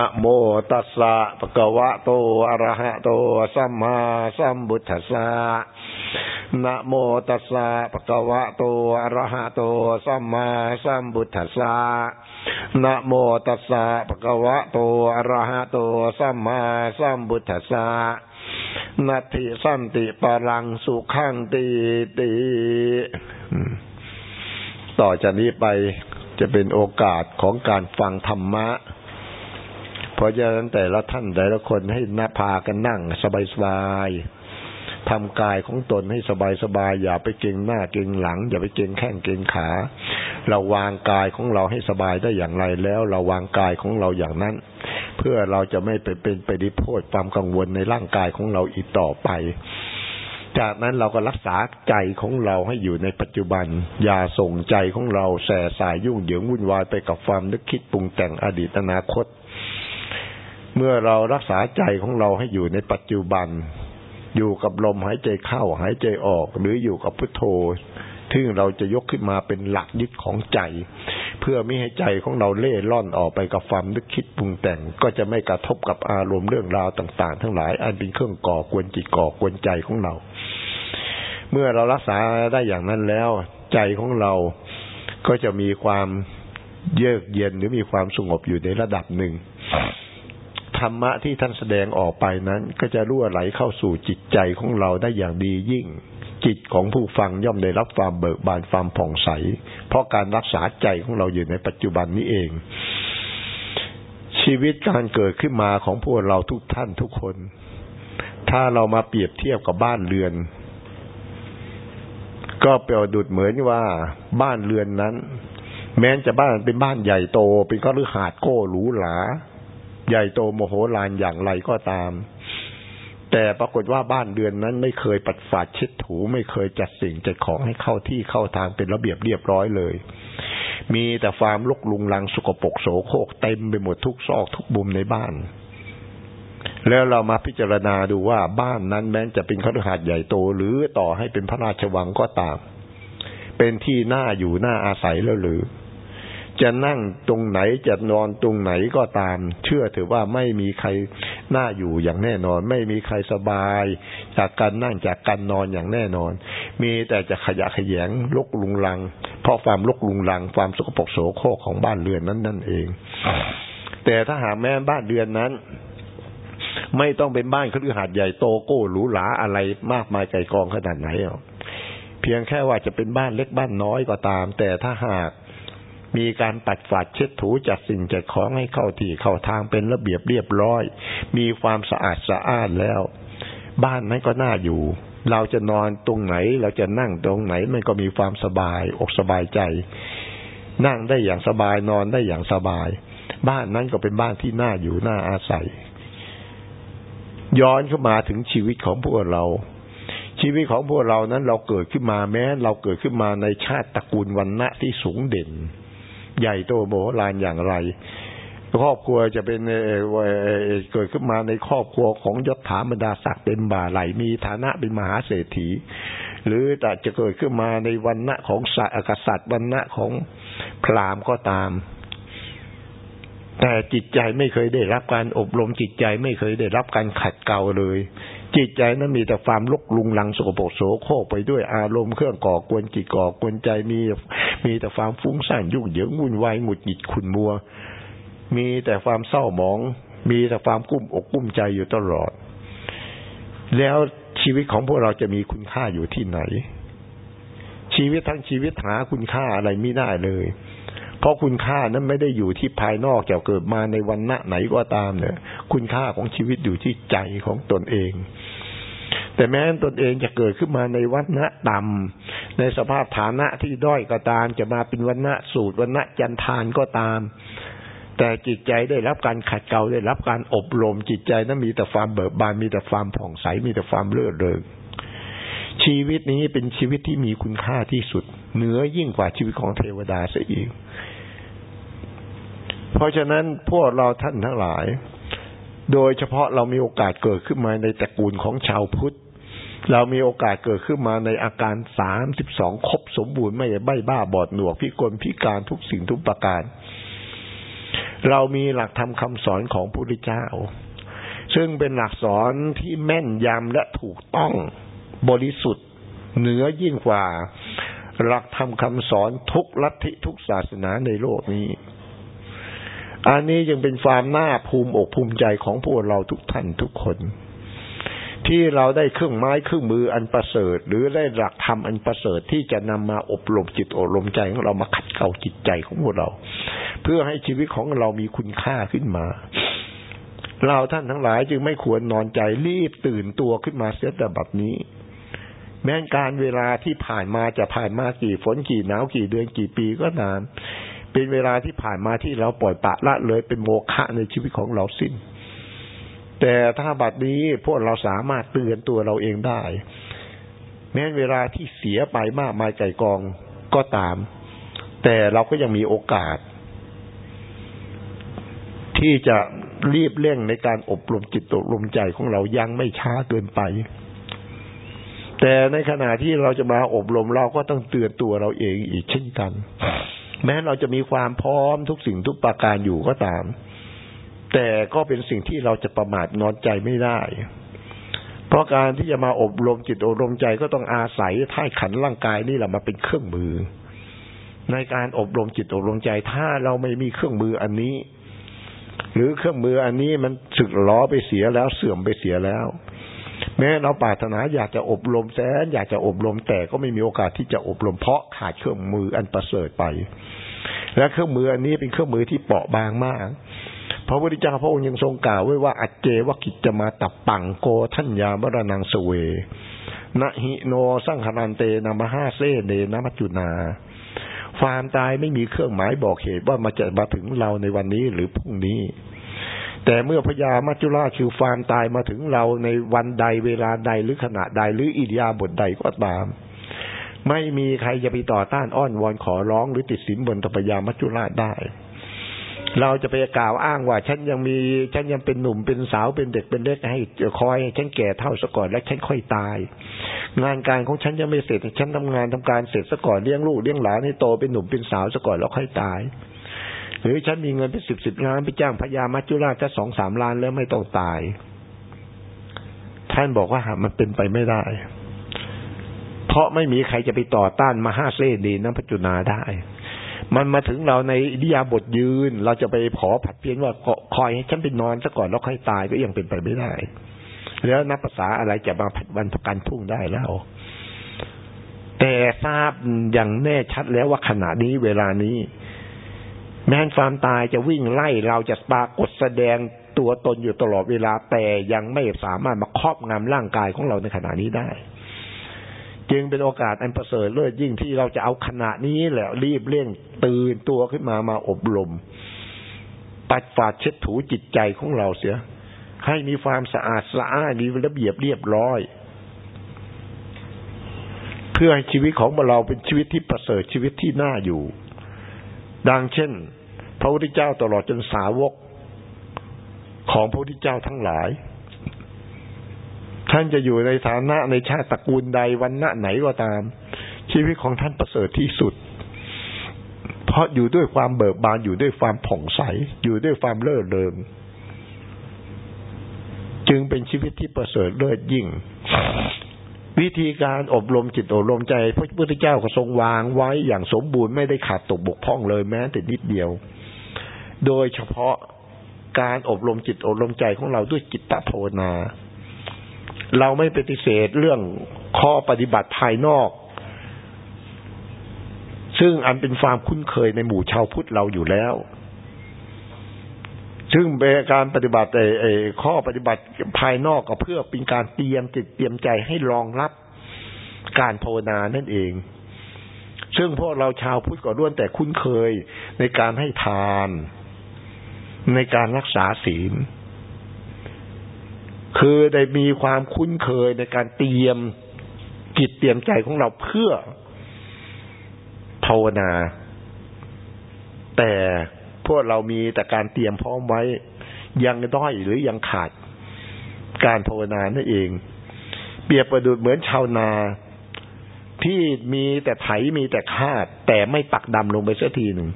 นะโมตัสสะปะกวะโตอะระหะโตสัมมาสัมพุทธัสสะนะโมตัสสะปะกวะโตอะระหะโตสัมมาสัมพุทธัสสะนะโมตัสสะปะกวะโตอะระหะโตสัมมาสัมพุทธัสสะนัตถิสันติปรังสุขังติติต่อจากนี้ไปจะเป็นโอกาสของการฟังธรรมะ เพราะฉะนั้นแต่ละท่านแต่ละคนให้นาพากันนั่ง สบายๆทำกายของตนให้สบายๆอย่าไปเก่งหน้าเก่งหลัง อย่าไปเก่งแข้งเก่งขา เราวางกายของเราให้สบายได้อย่างไรแล้ว เราวางกายของเราอย่างนั้น เพื่อเราจะไม่ไปเป็นไปดิโพธความกังวลในร่างกายของเราอีกต่อไป จากนั้นเราก็รักษาใจของเราให้อยู่ในปัจจุบัน อย่าส่งใจของเราแส่สายยุ่งเหยิงวุ่นวายไปกับความนึกคิดปรุงแต่งอดีตอนาคต เมื่อเรารักษาใจของเราให้อยู่ในปัจจุบัน อยู่กับลมหายใจเข้าหายใจออก หรืออยู่กับพุทโธซึ่งเราจะยกขึ้นมาเป็นหลักยึดของใจ เพื่อไม่ให้ใจของเราเล่ล่อนออกไปกับความนึกคิดปรุงแต่ง ก็จะไม่กระทบกับอารมณ์เรื่องราวต่างๆ ทั้งหลาย อันเป็นเครื่องก่อกวนจิตก่อกวนใจของเรา เมื่อเรารักษาได้อย่างนั้นแล้ว ใจของเราก็จะมีความเยือกเย็นหรือมีความสงบอยู่ในระดับหนึ่ง ธรรมะที่ท่านแสดงออกไปนั้น ก็จะรั่วไหลเข้าสู่จิตใจของเราได้อย่างดียิ่ง จิตของผู้ฟังย่อมได้รับความเบิกบานความผ่องใส เพราะการรักษาใจของเราอยู่ในปัจจุบันนี้เอง ชีวิตการเกิดขึ้นมาของพวกเราทุกท่านทุกคน ถ้าเรามาเปรียบเทียบกับบ้านเรือน ก็เปรียบดุดเหมือนว่าบ้านเรือนนั้น แม้จะบ้านเป็นบ้านใหญ่โตเป็นก็รือหาดโก้หรูหรา ใหญ่โตโมโหลานอย่างไรก็ตาม แต่ปรากฏว่าบ้านเดือนนั้นไม่เคยปัดฝาดเช็ดถูไม่เคยจัดสิ่งจัดของให้เข้าที่เข้าทางเป็นระเบียบเรียบร้อยเลย มีแต่ฟาร์มลกลุงลังสุกปกโสโครกเต็มไปหมดทุกซอกทุกมุมในบ้าน แล้วเรามาพิจารณาดูว่าบ้านนั้นแม้จะเป็นคฤหาสน์ใหญ่โตหรือต่อให้เป็นพระราชวังก็ตาม เป็นที่น่าอยู่น่าอาศัยแล้วหรือ จะนั่งตรงไหนจะนอนตรงไหนก็ตาม เชื่อถือว่าไม่มีใครน่าอยู่อย่างแน่นอน ไม่มีใครสบาย จากการนั่งจากการนอนอย่างแน่นอน มีแต่จะขยะขยงลกลุงลัง เพราะความลกลุงลัง ความสกปรกโสโครกของบ้านเรือนนั้นนั่นเอง แต่ถ้าหากแม้บ้านเรือนนั้นไม่ต้องเป็นบ้านคฤหาสน์ใหญ่โตโก้หรูหราอะไรมากมายไก่กองขนาดไหนเพียงแค่ว่าจะเป็นบ้านเล็กบ้านน้อยก็ตาม แต่ถ้าหาก มีการปัดฝาดเช็ดถูจัดสิ่งจัดของให้เข้าที่เข้าทางเป็นระเบียบเรียบร้อย มีความสะอาดสะอ้านแล้ว บ้านนั้นก็น่าอยู่ เราจะนอนตรงไหน เราจะนั่งตรงไหน มันก็มีความสบายอกสบายใจ นั่งได้อย่างสบายนอนได้อย่างสบาย บ้านนั้นก็เป็นบ้านที่น่าอยู่น่าอาศัย ย้อนเข้ามาถึงชีวิตของพวกเราชีวิตของพวกเรานั้นเราเกิดขึ้นมาแม้ เราเกิดขึ้นมาในชาติตระกูลวันณะที่สูงเด่น ใหญ่โตโมโหลานอย่างไรครอบครัวจะเป็นเกิดขึ้นมาในครอบครัวของยศถาบรรดาศักดิ์เป็นบ่าไหลมีฐานะเป็นมหาเศรษฐี หรือแต่จะเกิดขึ้นมาในวันณะของสัตว์กษัตริย์วันณะของพราหมณ์ก็ตาม แต่จิตใจไม่เคยได้รับการอบรมจิตใจไม่เคยได้รับการขัดเกลาเลย จิตใจนั้นมีแต่ความลกลุงลังสกปรกโสโครกไปด้วยอารมณ์เครื่องก่อกวนจิตก่อกวนใจมีมีแต่ความฟุ้งซ่านยุ่งเหยิงวุ่นวายหงุดหงิดขุนมัว มีแต่ความเศร้าหมอง มีแต่ความกุ้มอกกุ้มใจอยู่ตลอด แล้วชีวิตของพวกเราจะมีคุณค่าอยู่ที่ไหน ชีวิตทั้งชีวิตหาคุณค่าอะไรไม่ได้เลย เพราะคุณค่านั้นไม่ได้อยู่ที่ภายนอกจะเกิดมาในวันณะไหนก็ตามเนี่ย คุณค่าของชีวิตอยู่ที่ใจของตนเอง แต่แม้ตนเองจะเกิดขึ้นมาในวัฒนะต่ำในสภาพฐานะที่ด้อยก็ตาม จะมาเป็นวัฒนะสูตรวัฒนะจันทานก็ตาม แต่จิตใจได้รับการขัดเกลาได้รับการอบรมจิตใจนั้นมีแต่ความเบิกบานมีแต่ความผ่องใสมีแต่ความเลื่อเริงชีวิตนี้เป็นชีวิตที่มีคุณค่าที่สุด เหนือยิ่งกว่าชีวิตของเทวดาซะอีก เพราะฉะนั้นพวกเราท่านทั้งหลาย โดยเฉพาะเรามีโอกาสเกิดขึ้นมาในตระกูลของชาวพุทธ เรามีโอกาสเกิดขึ้นมาในอาการสามสิบสองครบสมบูรณ์ไม่ใบ้บ้าบอดหนวกพิกลพิการทุกสิ่งทุกประการ เรามีหลักธรรมคำสอนของพระพุทธเจ้า ซึ่งเป็นหลักสอนที่แม่นยำและถูกต้องบริสุทธิ์เหนือยิ่งกว่า หลักธรรมคำสอนทุกลัทธิทุกศาสนาในโลกนี้ อันนี้ยังเป็นความน่าภูมิอกภูมิใจของพวกเราทุกท่านทุกคน ที่เราได้เครื่องไม้เครื่องมืออันประเสริฐ หรือได้หลักธรรมอันประเสริฐที่จะนำมาอบรมจิตอบรมใจของเรามาขัดเกลาจิตใจของพวกเรา เพื่อให้ชีวิตของเรามีคุณค่าขึ้นมา เราท่านทั้งหลายจึงไม่ควรนอนใจรีบตื่นตัวขึ้นมาเสียแต่บัดนี้ แม้การเวลาที่ผ่านมาจะผ่านมากี่ฝนกี่หนาวกี่เดือนกี่ปีก็นานเป็นเวลาที่ผ่านมาที่เราปล่อยปะละเลยเป็นโมฆะในชีวิตของเราสิ้น แต่ถ้าบัดนี้พวกเราสามารถเตือนตัวเราเองได้ แม้เวลาที่เสียไปมากมายใจกองก็ตาม แต่เราก็ยังมีโอกาส ที่จะรีบเร่งในการอบรมจิตอบรมใจของเรายังไม่ช้าเกินไป แต่ในขณะที่เราจะมาอบรมเราก็ต้องเตือนตัวเราเองอีกเช่นกัน แม้เราจะมีความพร้อมทุกสิ่งทุกประการอยู่ก็ตาม แต่ก็เป็นสิ่งที่เราจะประมาทนอนใจไม่ได้ เพราะการที่จะมาอบรมจิตอบรมใจก็ต้องอาศัยท่ายขันร่างกายนี่แหละมาเป็นเครื่องมือ ในการอบรมจิตอบรมใจถ้าเราไม่มีเครื่องมืออันนี้ หรือเครื่องมืออันนี้มันสึกล้อไปเสียแล้วเสื่อมไปเสียแล้ว แม้เราปรารถนาอยากจะอบรมแสนอยากจะอบรมแต่ก็ไม่มีโอกาสที่จะอบรมเพราะขาดเครื่องมืออันประเสริฐไป และเครื่องมืออันนี้เป็นเครื่องมือที่เปราะบางมาก พระพุทธเจ้าพระองค์ยังทรงกล่าวไว้ว่าอัจเจวกิจจะมาตับปังโกทัญญามรนังสเวนะหิโนสังขนันเตนามหาเซเนนมัจจุนาความตายไม่มีเครื่องหมายบอกเหตุว่ามาจะมาถึงเราในวันนี้หรือพรุ่งนี้ แต่เมื่อพญามัจจุราชคือความตายมาถึงเราในวันใดเวลาใดหรือขณะใดหรืออิริยาบถใดก็ตาม ไม่มีใครจะไปต่อต้านอ้อนวอนขอร้องหรือติดสินบนตพญามัจจุราชได้ เราจะไปกล่าวอ้างว่า ฉันยังมีฉันยังเป็นหนุ่มเป็นสาวเป็นเด็กเป็นเล็กให้คอยฉันแก่เท่าซะก่อนแล้วฉันค่อยตาย งานการของฉันยังไม่เสร็จฉันทำงานทำการเสร็จซะก่อนเลี้ยงลูกเลี้ยงหลานให้โตเป็นหนุ่มเป็นสาวซะก่อนแล้วค่อยตาย หรือฉันมีเงินเป็นสิบสิบล้านไปจ้างพญามัจจุราชแค่สองสามล้านแล้วไม่ต้องตาย ท่านบอกว่ามันเป็นไปไม่ได้ เพราะไม่มีใครจะไปต่อต้านมหาเสดีนัพัจจุนาได้ มันมาถึงเราในอิริยาบถยืน เราจะไปขอผัดเพี้ยนว่าคอยให้ฉันไปนอนซะก่อนแล้วค่อยตายก็ยังเป็นไปไม่ได้ แล้วนับภาษาอะไรจะมาผัดวันประกันพุ่งได้แล้วแต่ทราบอย่างแน่ชัดแล้วว่าขณะนี้เวลานี้ แม้นความตายจะวิ่งไล่เราจะปรากฏแสดงตัวตนอยู่ตลอดเวลาแต่ยังไม่สามารถมาครอบงำร่างกายของเราในขณะนี้ได้ จึงเป็นโอกาสอันประเสริฐเลิศยิ่งที่เราจะเอาขณะนี้แหละรีบเร่งตื่นตัวขึ้นมามาอบรม ปัดฝาดเช็ดถูจิตใจของเราเสีย ให้มีความสะอาดสะอาดมีระเบียบเรียบร้อย เพื่อให้ชีวิตของเราเป็นชีวิตที่ประเสริฐชีวิตที่น่าอยู่ ดังเช่น พระพุทธเจ้าตลอดจนสาวกของพระพุทธเจ้าทั้งหลาย ท่านจะอยู่ในฐานะในชาติตระกูลใดวันณะไหนก็ตาม ชีวิตของท่านประเสริฐที่สุด เพราะอยู่ด้วยความเบิกบานอยู่ด้วยความผ่องใส อยู่ด้วยความเลิศเริงจึงเป็นชีวิตที่ประเสริฐเลิศยิ่ง วิธีการอบรมจิตอบรมใจพระพุทธเจ้าก็ทรงวางไว้อย่างสมบูรณ์ไม่ได้ขาดตกบกพร่องเลยแม้แต่นิดเดียว โดยเฉพาะการอบรมจิตอบรมใจของเราด้วยจิตตภาวนา เราไม่ปฏิเสธเรื่องข้อปฏิบัติภายนอก ซึ่งอันเป็นความคุ้นเคยในหมู่ชาวพุทธเราอยู่แล้ว ซึ่งเป็นการปฏิบัติไอ้ข้อปฏิบัติภายนอกก็เพื่อเป็นการเตรียมจิตเตรียมใจให้รองรับการภาวนานั่นเอง ซึ่งพวกเราชาวพุทธก็ล้วนแต่คุ้นเคยในการให้ทาน ในการรักษาศีล คือได้มีความคุ้นเคยในการเตรียมจิตเตรียมใจของเราเพื่อภาวนา แต่พวกเรามีแต่การเตรียมพร้อมไว้ ยังด้อยหรือยังขาดการภาวนานั่นเอง เปรียบประดุดเหมือนชาวนา ที่มีแต่ไถมีแต่คาด แต่ไม่ปักดำลงไปสักทีหนึ่ง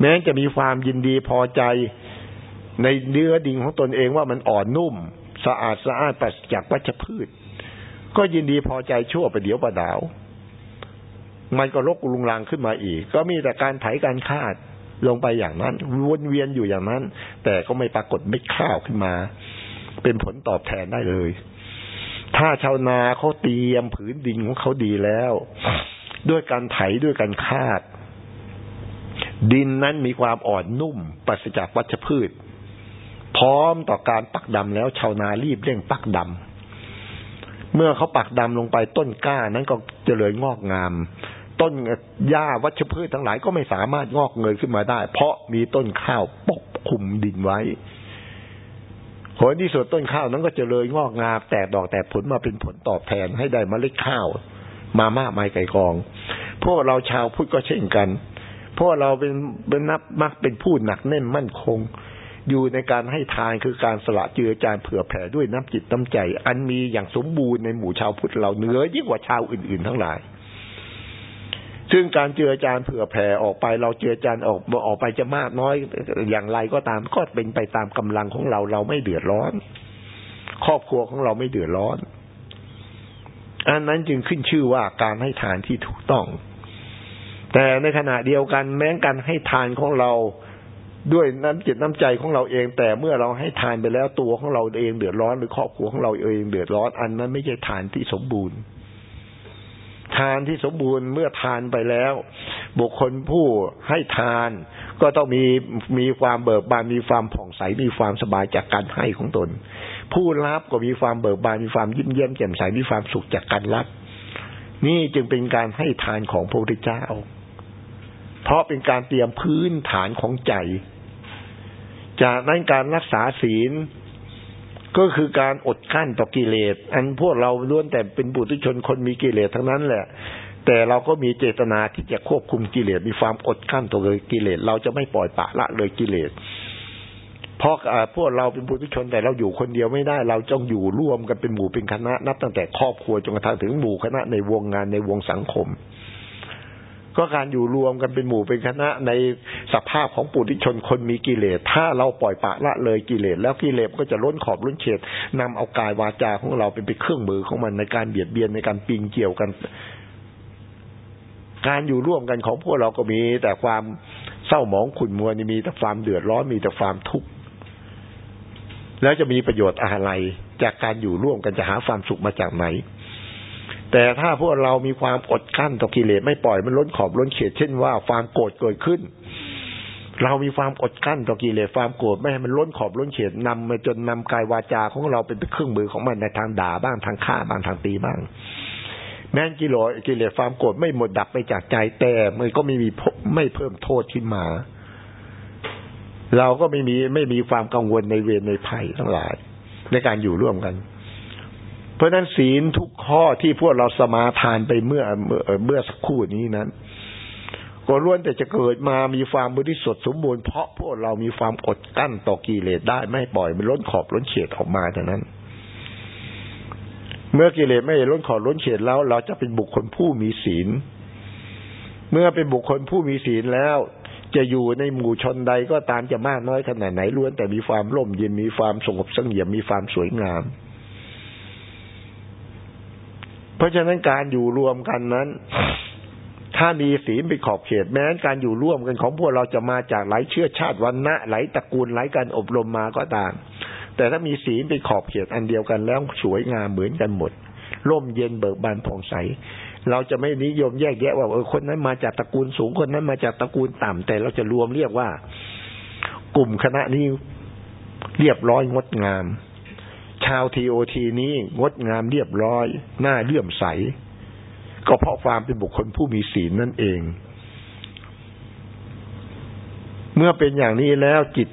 แม้จะมีความยินดีพอใจในเนื้อดินของตนเองว่ามันอ่อนนุ่ม สะอาดสะอาดปราศจากวัชพืช ก็ยินดีพอใจชั่วไปเดี๋ยวประดาว มันก็รกลุงลังขึ้นมาอีก ก็มีแต่การไถการคาดลงไปอย่างนั้น วนเวียนอยู่อย่างนั้น แต่ก็ไม่ปรากฏไม่ข้าวขึ้นมา เป็นผลตอบแทนได้เลย ถ้าชาวนาเขาเตรียมผืนดินของเขาดีแล้ว ด้วยการไถด้วยการคาด ดินนั้นมีความอ่อนนุ่มปราศจากวัชพืช พร้อมต่อการปักดำแล้วชาวนารีบเร่งปักดำเมื่อเขาปักดำลงไปต้นกล้านั้นก็เจริญงอกงาม ต้นหญ้าวัชพืชทั้งหลายก็ไม่สามารถงอกเงยขึ้นมาได้ เพราะมีต้นข้าวปกคลุมดินไว้ผลที่สุดต้นข้าวนั้นก็จะเลยงอกงามแตกดอกแตกผลมาเป็นผลตอบแทนให้ได้มเมล็ดข้าว มามากมายไก่กอง พวกเราชาวพุทธก็เช่นกันเพราะเราเป็นเป็นนับมักเป็นผู้หนักแน่นมั่นคง อยู่ในการให้ทานคือการสละเจือจานเผื่อแผ่ด้วยน้ำจิตน้ำใจ อันมีอย่างสมบูรณ์ในหมู่ชาวพุทธเราเหนือยิ่งกว่าชาวอื่น ๆ ทั้งหลาย ซึ่งการเจือจานเผื่อแผ่ออกไป เราเจือจานออกออกไปจะมากน้อยอย่างไรก็ตามก็เป็นไปตามกำลังของเราเราไม่เดือดร้อน ครอบครัวของเราไม่เดือดร้อนอันนั้นจึงขึ้นชื่อว่าการให้ทานที่ถูกต้อง แต่ในขณะเดียวกันแม้การให้ทานของเรา ด้วยน้ำจิตน้ำใจของเราเอง แต่เมื่อเราให้ทานไปแล้วตัวของเราเองเดือดร้อนหรือครอบครัวของเราเองเดือดร้อน อันนั้นไม่ใช่ทานที่สมบูรณ์ ทานที่สมบูรณ์เมื่อทานไปแล้ว บุคคลผู้ให้ทาน ก็ต้องมีมีความเบิกบานมีความผ่องใสมีความสบายจากการให้ของตน ผู้รับก็มีความเบิกบานมีความยิ้มเย้มแจ่มใสมีความสุขจากการรับ นี่จึงเป็นการให้ทานของพระพุทธเจ้า เพราะเป็นการเตรียมพื้นฐานของใจ จากนั้นการรักษาศีล ก็คือการอดกั้นต่อกิเลส อันพวกเราล้วนแต่เป็นบุตรชนคนมีกิเลสทั้งนั้นแหละ แต่เราก็มีเจตนาที่จะควบคุมกิเลส มีความอดกั้นต่อเลยกิเลส เราจะไม่ปล่อยปะละเลยกิเลสเพราะพวกเราเป็นบุตรชนแต่เราอยู่คนเดียวไม่ได้ เราต้องอยู่ร่วมกันเป็นหมู่เป็นคณะ นับตั้งแต่ครอบครัวจนกระทั่งถึงหมู่คณะในวงงานในวงสังคม ก็การอยู่รวมกันเป็นหมู่เป็นคณะในสภาพของปุถุชนคนมีกิเลส ถ้าเราปล่อยปะละเลยกิเลส แล้วกิเลสก็จะล้นขอบล้นเฉดนำเอากายวาจาของเราเป็นเป็นเครื่องมือของมันในการเบียดเบียนในการปิงเกี่ยวกัน การอยู่ร่วมกันของพวกเราก็มี แต่ความเศร้าหมองขุ่นมัวนี่มีแต่ความเดือดร้อนมีแต่ความทุกข์แล้วจะมีประโยชน์อะไร จากการอยู่ร่วมกันจะหาความสุขมาจากไหน แต่ถ้าพวกเรามีความอดกั้นต่อกิเลสไม่ปล่อยมันล้นขอบล้นเขตเช่นว่าความโกรธเกิดขึ้น เรามีความอดกั้นต่อกิเลสความโกรธไม่ให้มันล้นขอบล้นเขตนำมาจนนำกายวาจาของเราเป็นเครื่องมือของมันในทางด่าบ้างทางฆ่าบ้างทางตีบ้าง แม้กิโลกิเลสความโกรธไม่หมดดับไปจากใจแต่มันก็ไม่มีไม่เพิ่มโทษขึ้นมา เราก็ไม่มีไม่มีความกังวลในเวรในภัยทั้งหลายในการอยู่ร่วมกัน ราะนั้นศีลทุกข้อที่พวกเราสมาทานไปเมื่อเมื่อเมื่อสักครู่นี้นั้นก็ล้วนแต่จะเกิดมามีความบริสุทธิ์สมบูรณ์เพราะพวกเรามีความอดกั้นต่อกิเลสได้ไม่ปล่อยมันล้นขอบล้นเฉียดออกมาเท่านั้น เมื่อกิเลสไม่ล้นขอบล้นเฉียดแล้ว เราจะเป็นบุคคลผู้มีศีล เมื่อเป็นบุคคลผู้มีศีลแล้ว จะอยู่ในหมู่ชนใดก็ตามจะมากน้อยขนาดไหนล้วนแต่มีความร่มเย็นมีความสงบสงเงียมมีความสวยงาม เพราะฉะนั้นการอยู่รวมกันนั้น ถ้ามีศีลเป็นขอบเขตแม้การอยู่ร่วมกันของพวกเราจะมาจากหลายเชื้อชาติวันณะหลายตระกูลหลายการอบรมมาก็ตาม แต่ถ้ามีศีลเป็นขอบเขตอันเดียวกันแล้วสวยงามเหมือนกันหมด ร่มเย็นเบิกบานผ่องใสเราจะไม่นิยมแยกแยะว่าเออคนนั้นมาจากตระกูลสูงคนนั้นมาจากตระกูลต่ำแต่เราจะรวมเรียกว่า กลุ่มคณะนี้เรียบร้อยงดงาม ชาวทีโอทีนี้งดงามเรียบร้อยหน้าเลื่อมใส ก็เพราะความเป็นบุคคลผู้มีศีลนั่นเอง เมื่อเป็นอย่างนี้แล้วจิต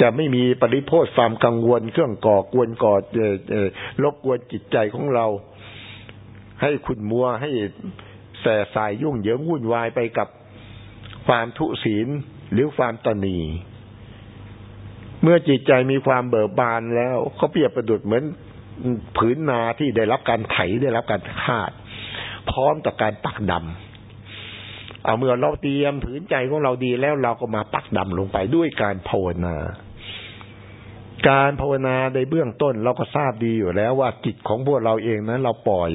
จะไม่มีปริโภทความกังวล เครื่องก่อกวนก่อรบกวนจิตใจของเรา ให้ขุนมัวให้แส่สายยุ่งเหยิงวุ่นวายไปกับความทุศีลหรือความตนี เมื่อจิตใจมีความเบิกบานแล้วเขาเปรียบประดุดเหมือนผืนนาที่ได้รับการไถได้รับการคาด พร้อมต่อการปักดำเอาเมื่อเราเตรียมผืนใจของเราดีแล้วเราก็มาปักดำลงไปด้วยการภาวนา การภาวนาในเบื้องต้นเราก็ทราบดีอยู่แล้วว่าจิตของพวกเราเองนั้น เราปล่อย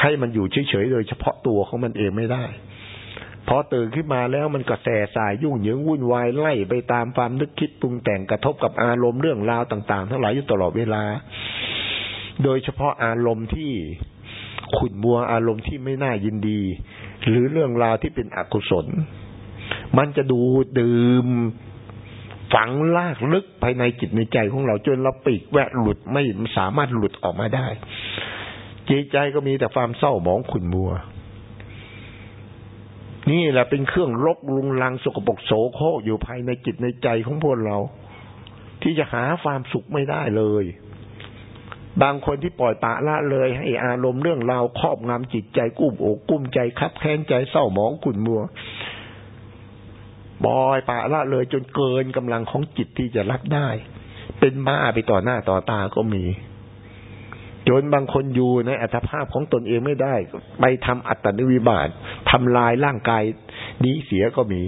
ให้มันอยู่เฉยๆโดยเฉพาะตัวของมันเองไม่ได้ พอตื่นขึ้นมาแล้วมันก็แสสายยุ่งเหยิงวุ่นวายไล่ไปตามความนึกคิดปรุงแต่งกระทบกับอารมณ์เรื่องราวต่าง ๆ ทั้งหลายอยู่ตลอดเวลา โดยเฉพาะอารมณ์ที่ขุ่นมัวอารมณ์ที่ไม่น่ายินดี หรือเรื่องราวที่เป็นอกุศล มันจะดูดื่มฝังลากลึกภายในจิตในใจของเราจนเราปีกแวะหลุดไม่สามารถหลุดออกมาได้จิตใจก็มีแต่ความเศร้าหมองขุ่นมัว นี่แหละเป็นเครื่องลกลุงลังสกปรกโสโครกอยู่ภายในจิตในใจของพวกเรา ที่จะหาความสุขไม่ได้เลย บางคนที่ปล่อยปะละเลย ให้อารมณ์เรื่องราวครอบงำจิตใจกุ้มอกกุ้มใจคับแค้นใจเศร้าหมองขุ่นมัวบอยปะละเลยจนเกินกำลังของจิตที่จะรับได้ เป็นบ้าไปต่อหน้าต่อตาก็มี จนบางคนอยู่ในอัตภาพของตนเองไม่ได้ ไปทำอัตนิวิบาตทำลายร่างกายนี้เสียก็มี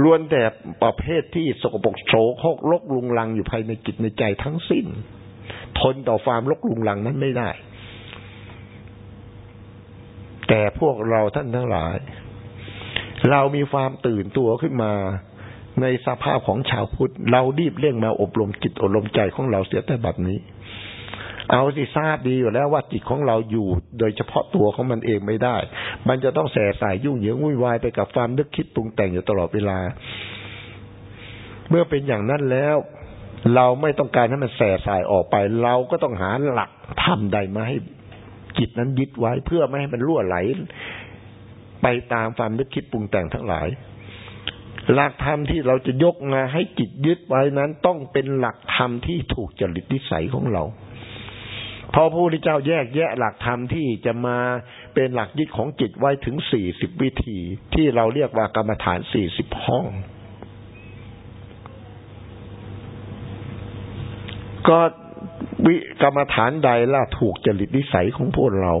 ล้วนแต่ประเภทที่สกปรกโสโครกลกลุงลังอยู่ภายในจิตในใจทั้งสิ้น ทนต่อความลกลุงลังนั้นไม่ได้ แต่พวกเราท่านทั้งหลาย เรามีความตื่นตัวขึ้นมาในสภาพของชาวพุทธ เรารีบเร่งมาอบรมจิตอบรมใจของเราเสียแต่บัดนี้ เอาสิทราบดีอยู่แล้วว่าจิตของเราอยู่ โดยเฉพาะตัวของมันเองไม่ได้ มันจะต้องแสสายยุ่งเหยิงวุ่นวายไปกับความนึกคิดปรุงแต่งอยู่ตลอดเวลา เมื่อเป็นอย่างนั้นแล้ว เราไม่ต้องการให้มันแสสายออกไป เราก็ต้องหาหลักธรรมใดมาให้จิตนั้นยึดไว้เพื่อไม่ให้มันล่วไหล ไปตามความนึกคิดปรุงแต่งทั้งหลายหลักธรรมที่เราจะยกมาให้จิตยึดไว้นั้น ต้องเป็นหลักธรรมที่ถูกจริตนิสัยของเรา พอพระพุทธเจ้าแยกแยะหลักธรรมที่จะมาเป็นหลักยึดของจิตไว้ถึงสี่สิบวิธีที่เราเรียกว่ากรรมฐานสี่สิบห้อง ก็วิกรรมฐานใดล่ะถูกจริตนิสัยของพวกเรา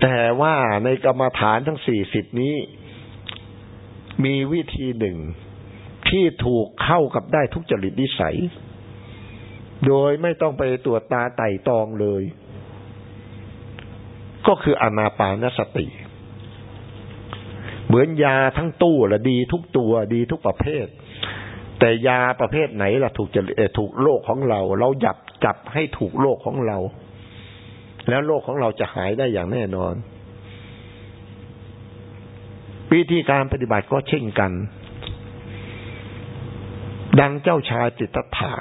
แต่ว่าในกรรมฐานทั้งสี่สิบนี้ มีวิธีหนึ่งที่ถูกเข้ากับได้ทุกจริตนิสัย โดยไม่ต้องไปตรวจตาไต่ตองเลย ก็คืออนาปานสติ เหมือนยาทั้งตู้ละดีทุกตัวดีทุกประเภท แต่ยาประเภทไหนล่ะถูกจะถูกโรคของเรา เราหยับจับให้ถูกโรคของเรา แล้วโรคของเราจะหายได้อย่างแน่นอน วิธีการปฏิบัติก็เช่นกัน ดังเจ้าชายจิตตถา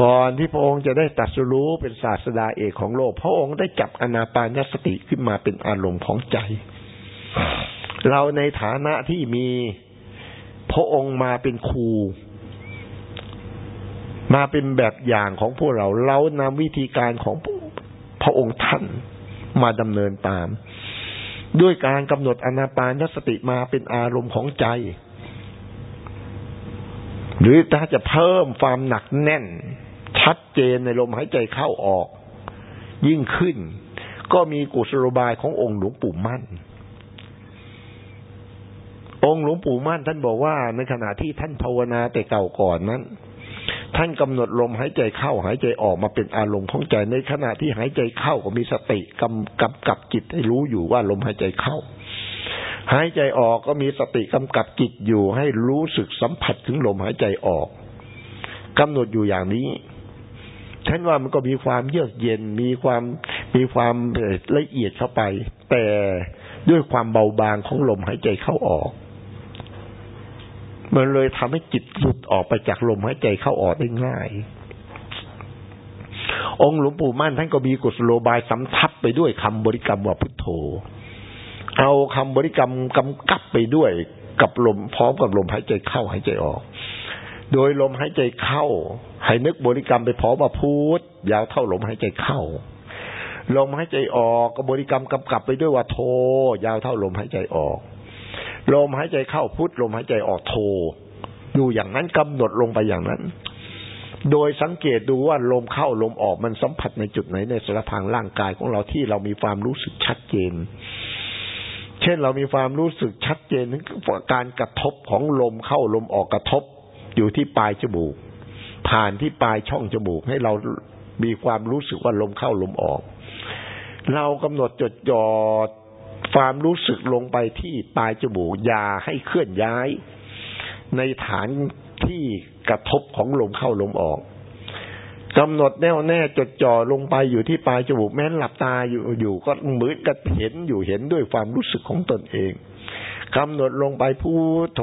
ก่อนที่พระองค์จะได้ตัดสู้เป็นศาสดาเอกของโลก พระองค์ได้จับอนาปานสติขึ้นมาเป็นอารมณ์ของใจ เราในฐานะที่มีพระองค์มาเป็นครูมาเป็นแบบอย่างของพวกเรา เรานำวิธีการของพระองค์ท่านมาดำเนินตาม ด้วยการกำหนดอนาปานสติมาเป็นอารมณ์ของใจ หรือถ้าจะเพิ่มความหนักแน่น ชัดเจนในลมหายใจเข้าออก ยิ่งขึ้น ก็มีกุศโลบายขององค์หลวงปู่มั่น องค์หลวงปู่มั่น ท่านบอกว่าในขณะที่ท่านภาวนาแต่เก่าก่อนนั้น ท่านกำหนดลมหายใจเข้าหายใจออกมาเป็นอารมณ์ของใจในขณะที่หายใจเข้าก็มีสติกำกับกับจิตให้รู้อยู่ว่าลมหายใจเข้าหายใจออกก็มีสติกำกับจิตอยู่ให้รู้สึกสัมผัสถึงลมหายใจออกกำหนดอยู่อย่างนี้ ฉันว่ามันก็มีความเยือกเย็นมีความมีความละเอียดเข้าไป แต่ด้วยความเบาบางของลมหายใจเข้าออก มันเลยทำให้จิตหลุดออกไปจากลมหายใจเข้าออกได้ง่าย องค์หลวงปู่มั่นท่านก็มีกุศโลบายสำทับไปด้วยคำบริกรรมว่าพุทโธ เอาคำบริกรรมกำกับไปด้วยกับลมพร้อมกับลมหายใจเข้าหายใจออก โดยลมหายใจเข้า ให้นึกบริกรรมไปพร้อว่าพูดยาวเท่าลมหายใจเข้า ลมหายใจออกก็บริกรรมกำกับไปด้วยว่าโท ยาวเท่าลมหายใจออก ลมหายใจเข้าพุทลมหายใจออกโท อยู่อย่างนั้นกำหนดลงไปอย่างนั้น โดยสังเกตดูว่าลมเข้าลมออกมันสัมผัสในจุดไหนในสารพางร่างกายของเราที่เรามีความรู้สึกชัดเจนเช่นเรามีความรู้สึกชัดเจนถึงการกระทบของลมเข้าลมออกกระทบ อยู่ที่ปลายจมูก ผ่านที่ปลายช่องจมูก ให้เรามีความรู้สึกว่าลมเข้าลมออก เรากำหนดจดจ่อความรู้สึกลงไปที่ปลายจมูกอย่าให้เคลื่อนย้าย ในฐานที่กระทบของลมเข้าลมออกกำหนดแน่วแน่จดจ่อลงไปอยู่ที่ปลายจมูกแม้นหลับตาอยู่อยู่ก็เหมือนกับเห็นอยู่เห็นด้วยความรู้สึกของตนเอง กำหนดลงไปพูโท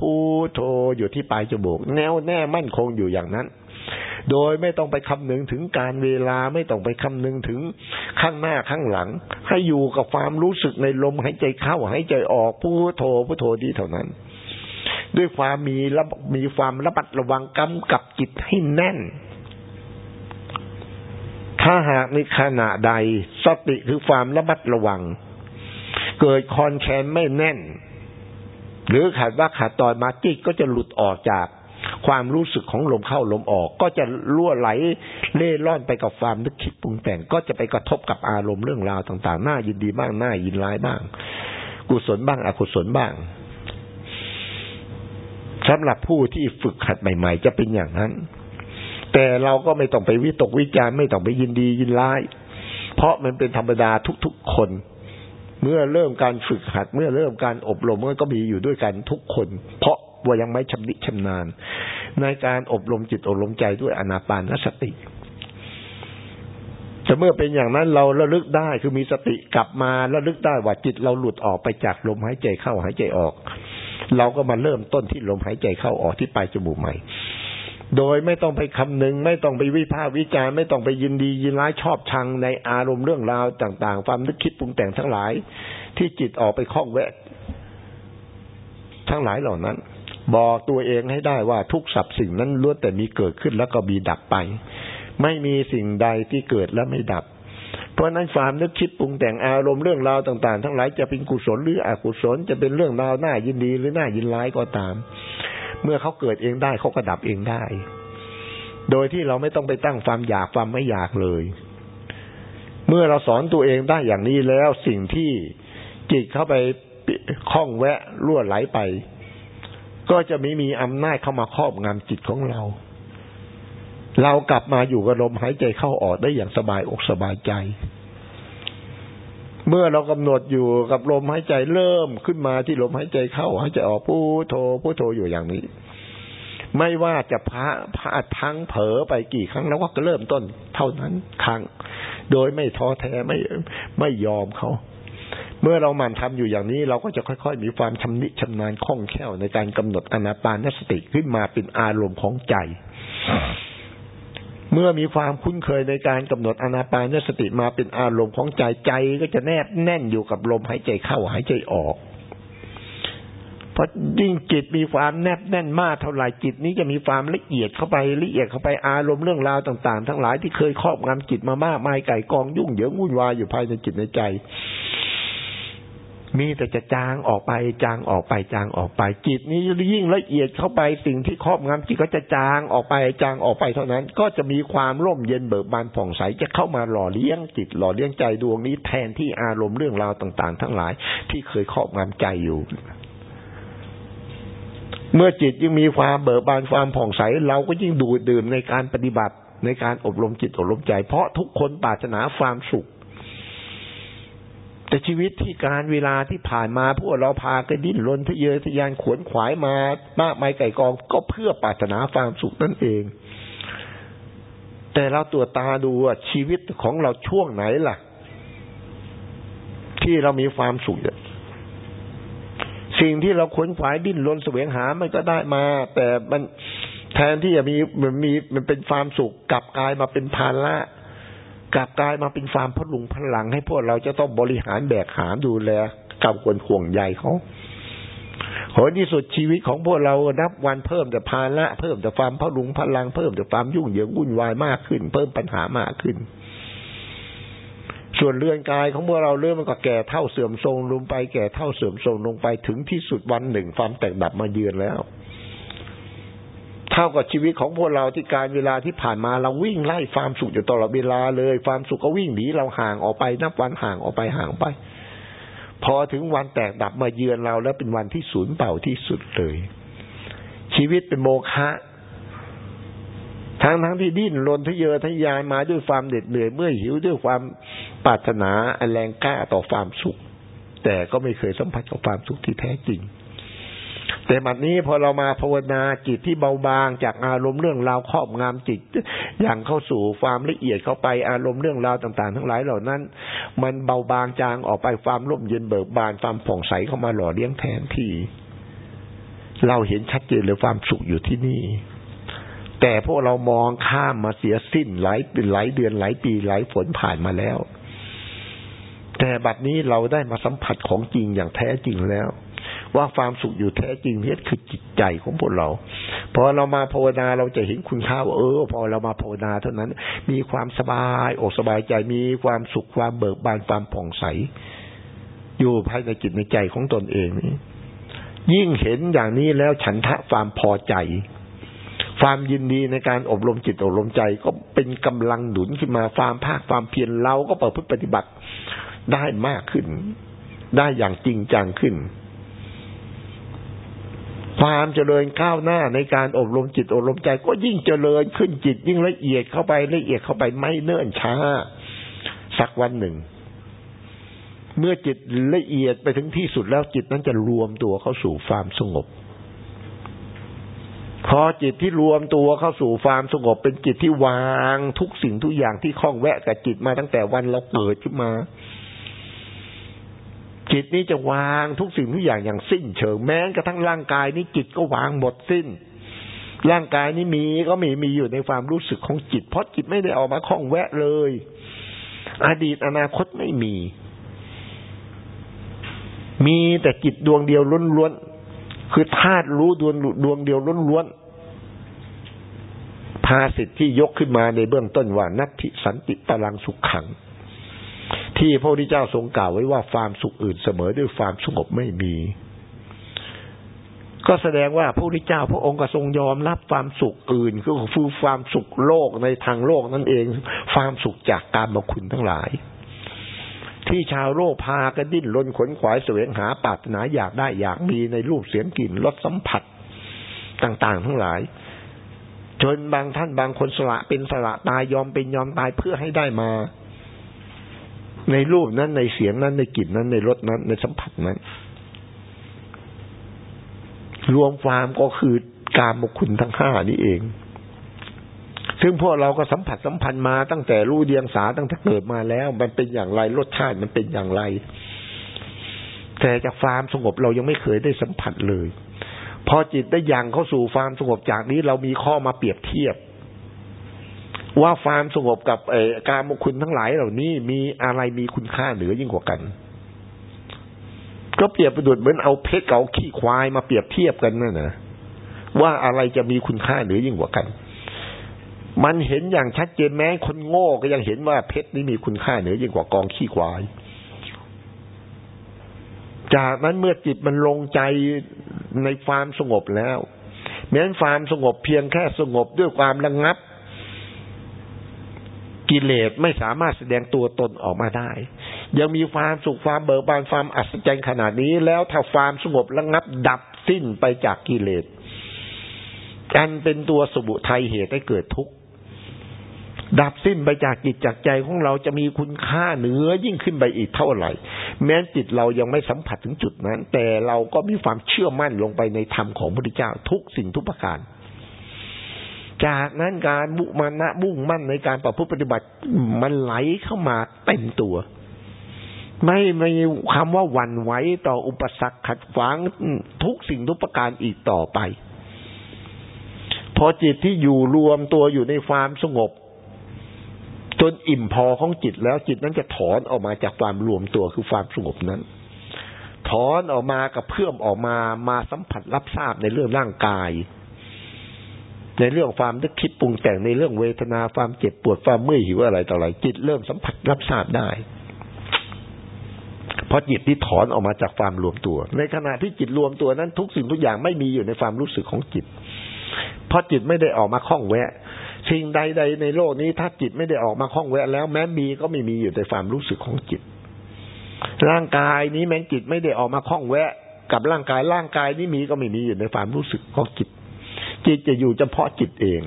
พูโทอยู่ที่ปลายจมูกแน่วแน่มั่นคงอยู่อย่างนั้น โดยไม่ต้องไปคำนึงถึงการเวลาไม่ต้องไปคำนึงถึงข้างหน้าข้างหลัง ให้อยู่กับความรู้สึกในลมหายใจเข้าหายใจออกพูโทพูโทดีเท่านั้น ด้วยความมีระมีความระบัดระวังกำกับจิตให้แน่น ถ้าหากในขณะใดสติคือความระมัดระวัง เกิดคอนแคนไม่แน่น หรือขาดว่าขาดตอนมาจิตก็จะหลุดออกจากความรู้สึกของลมเข้าลมออก ก็จะล่วไหลเล่ร่อนไปกับความนึกคิดปรุงแต่ง ก็จะไปกระทบกับอารมณ์เรื่องราวต่างๆหน้ายินดีบ้างหน้ายินร้ายบ้าง กุศลบ้างอกุศลบ้างสำหรับผู้ที่ฝึกหัดใหม่ ๆ จะเป็นอย่างนั้น แต่เราก็ไม่ต้องไปวิตกวิจารไม่ต้องไปยินดียินร้าย เพราะมันเป็นธรรมดาทุกๆคน เมื่อเริ่มการฝึกหัด เมื่อเริ่มการอบรมมันก็มีอยู่ด้วยกันทุกคน เพราะว่ายังไม่ชำนิชำนาญ ในการอบรมจิตอบรมใจด้วยอนาปานสติแต่เมื่อเป็นอย่างนั้นเราระลึกได้คือมีสติกลับมาระลึกได้ว่าจิตเราหลุดออกไปจากลมหายใจเข้าหายใจออก เราก็มาเริ่มต้นที่ลมหายใจเข้าออกที่ปลายจมูกใหม่ โดยไม่ต้องไปคำนึง ไม่ต้องไปวิพากษ์วิจารณ์ไม่ต้องไปยินดียินร้ายชอบชังในอารมณ์เรื่องราวต่าง ๆ ความนึกคิดปรุงแต่งทั้งหลาย ที่จิตออกไปคล้องแวะทั้งหลายเหล่านั้น บอกตัวเองให้ได้ว่าทุกสับสิ่งนั้นล้วนแต่มีเกิดขึ้นแล้วก็มีดับไป ไม่มีสิ่งใดที่เกิดแล้วไม่ดับ เพราะนั้นความนึกคิดปรุงแต่งอารมณ์เรื่องราวต่าง ๆ ทั้งหลายจะเป็นกุศลหรืออกุศลจะเป็นเรื่องราวน้ายินดีหรือน้ายินร้ายก็ตาม เมื่อเขาเกิดเองได้เขาก็ดับเองได้ โดยที่เราไม่ต้องไปตั้งความอยากความไม่อยากเลย เมื่อเราสอนตัวเองได้อย่างนี้แล้วสิ่งที่จิตเข้าไปคล้องแวะล่วไหลไป ก็จะไม่มีอำนาจเข้ามาครอบงำจิตของเรา เรากลับมาอยู่กับลมหายใจเข้าออกได้อย่างสบายอกสบายใจ เมื่อเรากำหนดอยู่กับลมหายใจเริ่มขึ้นมาที่ลมหายใจเข้าหายใจออกพูโทพูโทอยู่อย่างนี้ ไม่ว่าจะพระพระทั้งเผลอไปกี่ครั้งแล้วก็เริ่มต้น เท่านั้นครั้ง โดยไม่ท้อแท้ไม่ไม่ยอมเขา เมื่อเราหมั่นทำอยู่อย่างนี้ เราก็จะค่อย ๆ มีความชำนิชำนาญคล่องแคล่วในการกำหนดอนาปานสติขึ้นมาเป็นอารมณ์ของใจ เมื่อมีความคุ้นเคยในการกำหนดอนาปานสติมาเป็นอารมณ์ของใจใจก็จะแนบแน่นอยู่กับลมหายใจเข้าหายใจออกเพราะยิ่งจิตมีความแนบแน่นมากเท่าไหร่จิตนี้จะมีความละเอียดเข้าไปละเอียดเข้าไปอารมณ์เรื่องราวต่างๆ ทั้งหลายที่เคยครอบงำจิตมามากมายไก่กองยุ่งเหยิงวุ่นวายอยู่ภายในจิตในใจ มีแต่จะจางออกไป จางออกไป จางออกไป จิตนี้ยิ่งละเอียดเข้าไปสิ่งที่ครอบงำจิตก็จะจางออกไป จางออกไปเท่านั้น ก็จะมีความร่มเย็นเบิกบานผ่องใสจะเข้ามาหล่อเลี้ยงจิต หล่อเลี้ยงใจดวงนี้แทนที่อารมณ์เรื่องราวต่าง ๆ ทั้งหลาย ที่เคยครอบงำใจอยู่เมื่อจิตยิ่งมีความเบิกบานความผ่องใส เราก็ยิ่งดูดดื่มในการปฏิบัติในการอบรมจิตอบรมใจ เพราะทุกคนปรารถนาความสุข แต่ชีวิตที่การเวลาที่ผ่านมาพวกเราพากันดิ้นรนทะเยอทะยานขวนขวายมามากมายไก่กองก็เพื่อปรารถนาความสุขนั่นเอง แต่เราตัวตาดูว่าชีวิตของเราช่วงไหนล่ะ ที่เรามีความสุขสิ่งที่เราขวนขวายดิ้นรนเสวงหามันก็ได้มา แต่มันแทนที่จะมีมันมีมันเป็นความสุขกลับกลายมาเป็นภาระ กลับกลายมาเป็นฟาร์มพลุงพลังให้พวกเราจะต้องบริหารแบกหามดูแลกับคนห่วงใยเขาโหที่สุดชีวิตของพวกเรานับวันเพิ่มแต่ภาระเพิ่มแต่ความพลุงพลังเพิ่มแต่ความยุ่งเหยิงวุ่นวายมากขึ้น เพิ่มปัญหามากขึ้น ส่วนเรือนกายของพวกเราเริ่มมันก็แก่เท่าเสื่อมทรงลงไปแก่เท่าเสื่อมทรงลงไปถึงที่สุดวันหนึ่งความแตกดับมาเยือนแล้ว เท่ากับชีวิตของพวกเราที่การเวลาที่ผ่านมาเราวิ่งไล่ความสุขอยู่ตลอดเวลาเลย ความสุขก็วิ่งหนีเราห่างออกไปนับวันห่างออกไปห่างไป พอถึงวันแตกดับมาเยือนเราแล้วเป็นวันที่สูญเปล่าที่สุดเลยชชีวิตเป็นโมฆะทั้งทั้งที่ดิ้นรนทะเยอทะยานมาด้วยความเหน็ดเหนื่อยเมื่อหิวด้วยความปรารถนาอันแรงกล้าต่อความสุข แต่ก็ไม่เคยสัมผัสกับความสุขที่แท้จริง แต่บัดนี้พอเรามาภาวนาจิตที่เบาบางจากอารมณ์เรื่องราวครอบงำจิต อย่างเข้าสู่ความละเอียดเข้าไปอารมณ์เรื่องราวต่างๆ ทั้งหลายเหล่านั้น มันเบาบางจางออกไปความร่มเย็นเบิกบานความผ่องใสเข้ามาหล่อเลี้ยงแทนที่ เราเห็นชัดเจนเลยความสุขอยู่ที่นี่ แต่พวกเรามองข้ามมาเสียสิ้นหลายหลายเดือนหลายปีหลายฝนผ่านมาแล้ว แต่บัดนี้เราได้มาสัมผัสของจริงอย่างแท้จริงแล้ว ว่าความสุขอยู่แท้จริงนี่คือจิตใจของพวกเรา พอเรามาภาวนาเราจะเห็นคุณค่าว่าเออ พอเรามาภาวนาเท่านั้น มีความสบายอกสบายใจมีความสุขความเบิกบานความผ่องใส อยู่ภายในจิตในใจของตนเองนี้ยิ่งเห็นอย่างนี้แล้วฉันทะความพอใจ ความยินดีในการอบรมจิตอบรมใจก็เป็นกำลังหนุนขึ้นมาความภาคความเพียรเราก็ประพฤติปฏิบัติได้มากขึ้น ได้อย่างจริงจังขึ้น ความเจริญก้าวหน้าในการอบรมจิตอบรมใจ ก็ยิ่งเจริญขึ้นจิต ยิ่งละเอียดเข้าไปละเอียดเข้าไปไม่เนิ่นช้า สักวันหนึ่ง เมื่อจิตละเอียดไปถึงที่สุดแล้วจิตนั้นจะรวมตัวเข้าสู่ความสงบพอจิตที่รวมตัวเข้าสู่ความสงบเป็นจิตที่วางทุกสิ่งทุกอย่างที่คล้องแวะกับจิตมาตั้งแต่วันเราเกิดขึ้นมา จิตนี้จะวางทุกสิ่งทุกอย่างอย่างสิ้นเชิงแม้กระทั่งร่างกายนี้จิตก็วางหมดสิ้น ร่างกายนี้มีก็มีมีอยู่ในความรู้สึกของจิต เพราะจิตไม่ได้ออกมาคล้องแวะเลย อดีตอนาคตไม่มี มีแต่จิตดวงเดียวล้วนๆคือธาตุรู้ดวงดวงเดียวล้วนๆภาสิทธิ์ที่ยกขึ้นมาในเบื้องต้นว่านัตถิสันติพลังสุขขัง ที่พระพุทธเจ้าทรงกล่าวไว้ว่าความสุขอื่นเสมอด้วยความสงบไม่มี ก็แสดงว่าพระพุทธเจ้าพระองค์ก็ทรงยอมรับความสุขอื่นคือคือความสุขโลกในทางโลกนั่นเอง ความสุขจากการมาคุณทั้งหลาย ที่ชาวโลกพากันดิ้นรนขนขวายเสวงหาปรารถนาอยากได้อยากมีในรูปเสียงกลิ่นรสสัมผัสต่างๆ ทั้งหลายจนบางท่านบางคนสละเป็นสละตายยอมเป็นยอมตายเพื่อให้ได้มา ในรูปนั้นในเสียงนั้นในกลิ่นนั้นในรสนั้น ในสัมผัสนั้น รวมความก็คือการมคุณทั้งห้านี้เอง ซึ่งพวกเราก็สัมผัสสัมพันธ์มาตั้งแต่รู้เดียงสาตั้งแต่เกิดมาแล้ว มันเป็นอย่างไรรสชาติมันเป็นอย่างไร แต่จากความสงบเรายังไม่เคยได้สัมผัสเลย พอจิตได้ยังเข้าสู่ความสงบจากนี้เรามีข้อมาเปรียบเทียบ ว่าความสงบกับเอการมคุณทั้งหลายเหล่านี้มีอะไรมีคุณค่าเหนือยิ่งกว่ากัน ก็เปรียบประดุดเหมือนเอาเพชรเก่าขี้ควายมาเปรียบเทียบกันนั่นนะว่าอะไรจะมีคุณค่าเหนือยิ่งกว่ากัน มันเห็นอย่างชัดเจนแม้คนโง่ก็ยังเห็นว่าเพชรนี้มีคุณค่าเหนือยิ่งกว่ากองขี้ควาย จากนั้นเมื่อจิตมันลงใจในความสงบแล้วแม้นความสงบเพียงแค่สงบด้วยความระงงับ กิเลสไม่สามารถแสดงตัวตนออกมาได้ ยังมีความสุขความเบิกบานความอัศจรรย์ขนาดนี้ แล้วถ้าความสงบระงับดับสิ้นไปจากกิเลสกันเป็นตัวสมุทัยเหตุให้เกิดทุกข์ดับสิ้นไปจากจิตจากใจของเราจะมีคุณค่าเหนือยิ่งขึ้นไปอีกเท่าไหร่ แม้จิตเรายังไม่สัมผัสถึงจุดนั้น แต่เราก็มีความเชื่อมั่นลงไปในธรรมของพระพุทธเจ้าทุกสิ่งทุกประการ จากนั้นการบุมานะมุ่งมั่นในการประพฤติปฏิบัติมันไหลเข้ามาเต็มตัว ไม่ไม่คำว่าวันไหวต่ออุปสรรคขัดขวางทุกสิ่งทุกประการอีกต่อไป พอจิตที่อยู่รวมตัวอยู่ในความสงบ จนอิ่มพอของจิตแล้วจิตนั้นจะถอนออกมาจากความรวมตัวคือความสงบนั้น ถอนออกมากับเพื่อมออกมามาสัมผัสรับทราบในเรื่องร่างกาย ในเรื่องความนึกคิดปรุงแต่งในเรื่องเวทนาความเจ็บปวดความเมื่อยหิวอะไรต่ออะไรจิตเริ่มสัมผัสรับทราบได้เพราะจิตที่ถอนออกมาจากความรวมตัว ในขณะที่จิตรวมตัวนั้น ทุกสิ่งทุกอย่างไม่มีอยู่ในความรู้สึกของจิต เพราะจิตไม่ได้ออกมาคล้องแวะ สิ่งใดๆในโลกนี้ถ้าจิตไม่ได้ออกมาคล้องแวะ แล้วแม้มีก็ไม่มีอยู่ในความรู้สึกของจิต ร่างกายนี้แม้จิตไม่ได้ออกมาคล้องแวะ กับร่างกายร่างกายนี้มีก็ไม่มีอยู่ในความรู้สึกของจิต จิตจะอยู่เฉพาะจิตเอง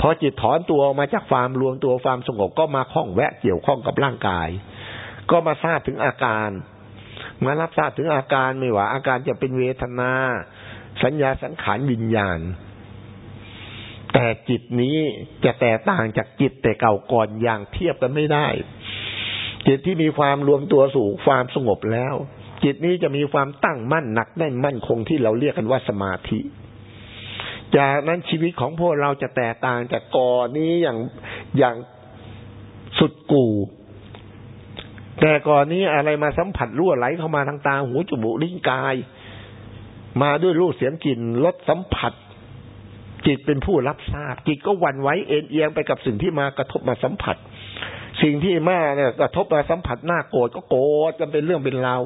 พอจิตถอนตัวออกมาจากความรวมตัวความสงบก็มาคล้องแวะเกี่ยวข้องกับร่างกาย ก็มาทราบถึงอาการมารับทราบถึงอาการไม่ว่า อาการจะเป็นเวทนา สัญญาสังขารวิญญาณ แต่จิตนี้จะแตกต่างจากจิตแต่เก่าก่อนอย่างเทียบกันไม่ได้ จิตที่มีความรวมตัวสู่ความสงบแล้ว จิตนี้จะมีความตั้งมั่นหนักแน่นมั่นคงที่เราเรียกกันว่าสมาธิ จากนั้นชีวิตของพวกเราจะแตกต่างจากก่อนนี้อย่างอย่างสุดกู่ แต่ก่อนนี้อะไรมาสัมผัสรั่วไหลเข้ามาทางตาหูจมูกลิ้นกาย มาด้วยรูปเสียงกลิ่นรสสัมผัส จิตเป็นผู้รับทราบ จิตก็วันไว้เอ็นเอียงไปกับสิ่งที่มากระทบมาสัมผัส สิ่งที่มาเนี่ยกระทบมาสัมผัสหน้าโกรธก็โกรธกันเป็นเรื่องเป็นราว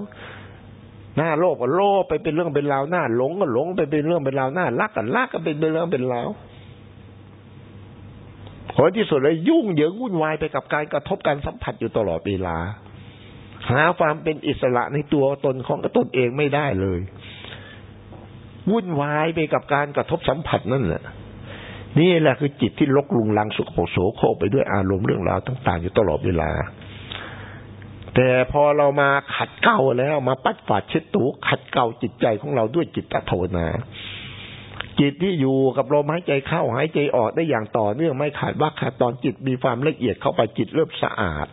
หน้าโลภก็โลภไปเป็นเรื่องเป็นราวหน้าหลงก็หลงไปเป็นเรื่องเป็นราวหน้ารักก็รักก็เป็นเรื่องเป็นราวผลที่สุดเลยยุ่งเหยิงวุ่นวายไปกับการกระทบการสัมผัสอยู่ตลอดเวลา หาความเป็นอิสระในตัวตนของตนเองไม่ได้เลย วุ่นวายไปกับการกระทบสัมผัสนั่นแหละนี่แหละคือจิตที่ลกลุงลังสุขโสโครไปด้วยอารมณ์เรื่องราวต่าง ๆ อยู่ตลอดเวลา แต่พอเรามาขัดเกลาแล้วมาปัดฝาดเช็ดตูขัดเกลาจิตใจของเราด้วยจิตตโทนาจิตที่อยู่กับลมหายใจเข้าหายใจออกได้อย่างต่อเนื่องไม่ขาดว่าขาดตอนจิตมีความละเอียดเข้าไปจิตเริ่มสะอาด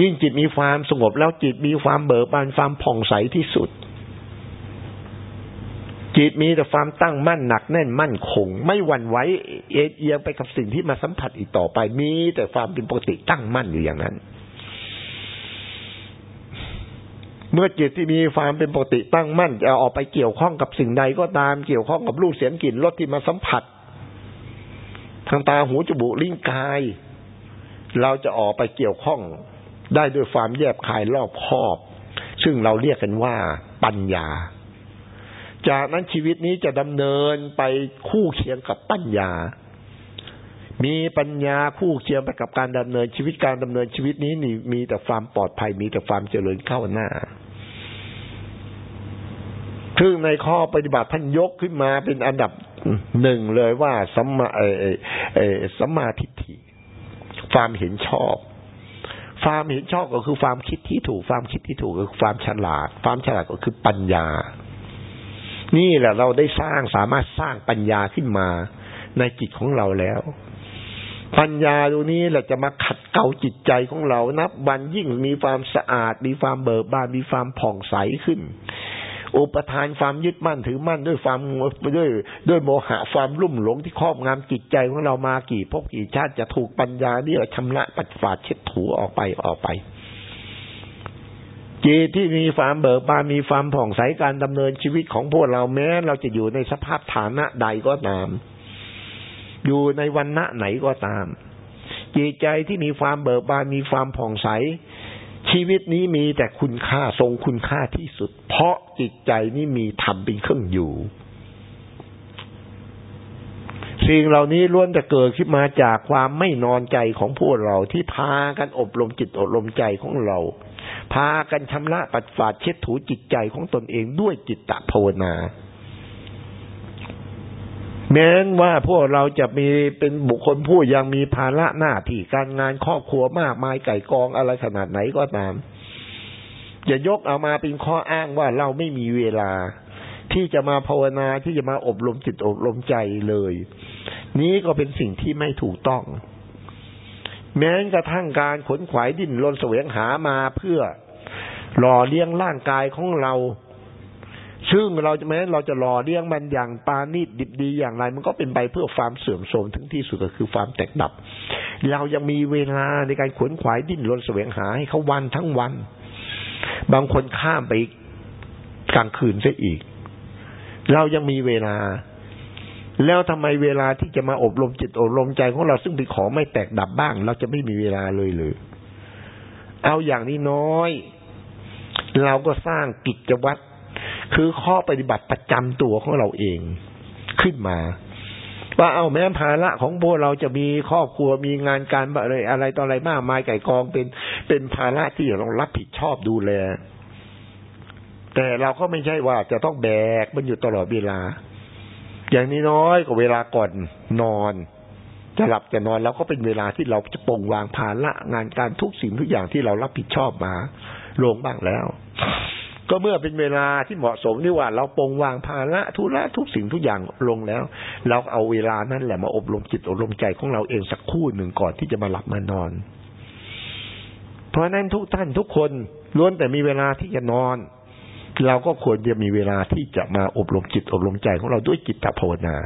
ยิ่งจิตมีความสงบแล้วจิตมีความเบิกบานความผ่องใสที่สุด จิตมีแต่ความตั้งมั่นหนักแน่นมั่นคง ไม่หวั่นไหวเอเอียงไปกับสิ่งที่มาสัมผัสอีกต่อไป มีแต่ความเป็นปกติตั้งมั่นอยู่อย่างนั้น เมื่อจิตที่มีความเป็นปกติตั้งมั่นจะออกไปเกี่ยวข้องกับสิ่งใดก็ตามเกี่ยวข้องกับรูปเสียงกลิ่นรสที่มาสัมผัส ทางตาหูจมูกลิ้นกาย เราจะออกไปเกี่ยวข้องได้ด้วยความแยบคายรอบคอบ ซึ่งเราเรียกกันว่าปัญญา จากนั้นชีวิตนี้จะดำเนินไปคู่เคียงกับปัญญา มีปัญญาคู่เคียงไปกับการดำเนินชีวิตการดำเนินชีวิตนี้นี่มีแต่ความปลอดภัย มีแต่ความเจริญเข้าหน้าซึ่งในข้อปฏิบัติท่านยกขึ้นมาเป็นอันดับหนึ่งเลยว่าสัมมาเอเอสัมมาทิฏฐิความเห็นชอบ ความเห็นชอบก็คือความคิดที่ถูก ความคิดที่ถูกก็คือความฉลาด ความฉลาดก็คือปัญญา นี่แหละเราได้สร้างสามารถสร้างปัญญาขึ้นมาในจิตของเราแล้ว ปัญญาตรงนี้แหละจะมาขัดเกลาจิตใจของเรานับวันยิ่งมีความสะอาด มีความเบิกบานมีความผ่องใสขึ้นอุปทานความยึดมั่นถือมั่นด้วยความด้วยด้วยโมหะความรุ่มหลงที่ครอบงำจิตใจของเรามากี่พบกี่ชาติจะถูกปัญญาเนี่ยชำระปัดฝาดเช็ดถูออกไปออกไป จิตที่มีความเบิกบานมีความผ่องใสการดำเนินชีวิตของพวกเราแม้ เราจะอยู่ในสภาพฐานะใดก็ตาม อยู่ในวันณะไหนก็ตาม จิตใจที่มีความเบิกบานมีความผ่องใส ชีวิตนี้มีแต่คุณค่าทรงคุณค่าที่สุด เพราะจิตใจนี้มีธรรมเป็นเครื่องอยู่สิ่งเหล่านี้ล้วนจะเกิดขึ้นมาจากความไม่นอนใจของพวกเราที่พากันอบรมจิตอบรมใจของเรา พากันชำระปัดฝาดเช็ดถูจิตใจของตนเองด้วยจิตตภาวนา แม้นว่าพวกเราจะมีเป็นบุคคลผู้ยังมีภาระหน้าที่การงานครอบครัวมากมายไก่กองอะไรขนาดไหนก็ตามอย่ายกเอามาเป็นข้ออ้างว่าเราไม่มีเวลา ที่จะมาภาวนาที่จะมาอบรมจิตอบรมใจเลย นี้ก็เป็นสิ่งที่ไม่ถูกต้อง แม้กระทั่งการขนขวายดิ้นรนแสวงหามาเพื่อหล่อเลี้ยงร่างกายของเรา ซึ่งเราจะแม้เราจะหล่อเลี้ยงมันอย่างปานีดิบดีอย่างไร มันก็เป็นไปเพื่อความเสื่อมโทรมถึงที่สุดก็คือความแตกดับ เรายังมีเวลาในการขนขวายดิ้นรนแสวงหาให้เขาวันทั้งวัน บางคนข้ามไปกลางคืนซะอีก เรายังมีเวลา แล้วทำไมเวลาที่จะมาอบรมจิตอบรมใจของเราซึ่งเป็นของไม่แตกดับบ้าง เราจะไม่มีเวลาเลยหรือเอาอย่างนี้น้อย เราก็สร้างกิจวัตรคือข้อปฏิบัติประจำตัวของเราเองขึ้นมา ว่าเอาแม้ภาระของพวกเราจะมีครอบครัวมีงานการอะไรอะไรต่ออะไรมากมายไก่กองเป็นเป็นภาระที่เรารับผิดชอบดูแล แต่เราก็ไม่ใช่ว่าจะต้องแบกมันอยู่ตลอดเวลา อย่างนี้น้อยกว่าเวลาก่อนนอน จะหลับจะนอนแล้วก็เป็นเวลาที่เราจะปงวางภาระงานการทุกสิ่งทุกอย่างที่เรารับผิดชอบมาลงบ้างแล้ว ก็เมื่อเป็นเวลาที่เหมาะสมที่ว่า เราปงวางภาระทุระทุกสิ่งทุกอย่างลงแล้ว เราเอาเวลานั้นแหละมาอบรมจิตอบรมใจของเราเองสักคู่หนึ่งก่อนที่จะมาหลับมานอน เพราะนั้นทุกท่านทุกคนล้วนแต่มีเวลาที่จะนอน เราก็ควรจะมีเวลาที่จะมาอบรมจิตอบรมใจของเราด้วยจิตภาวนา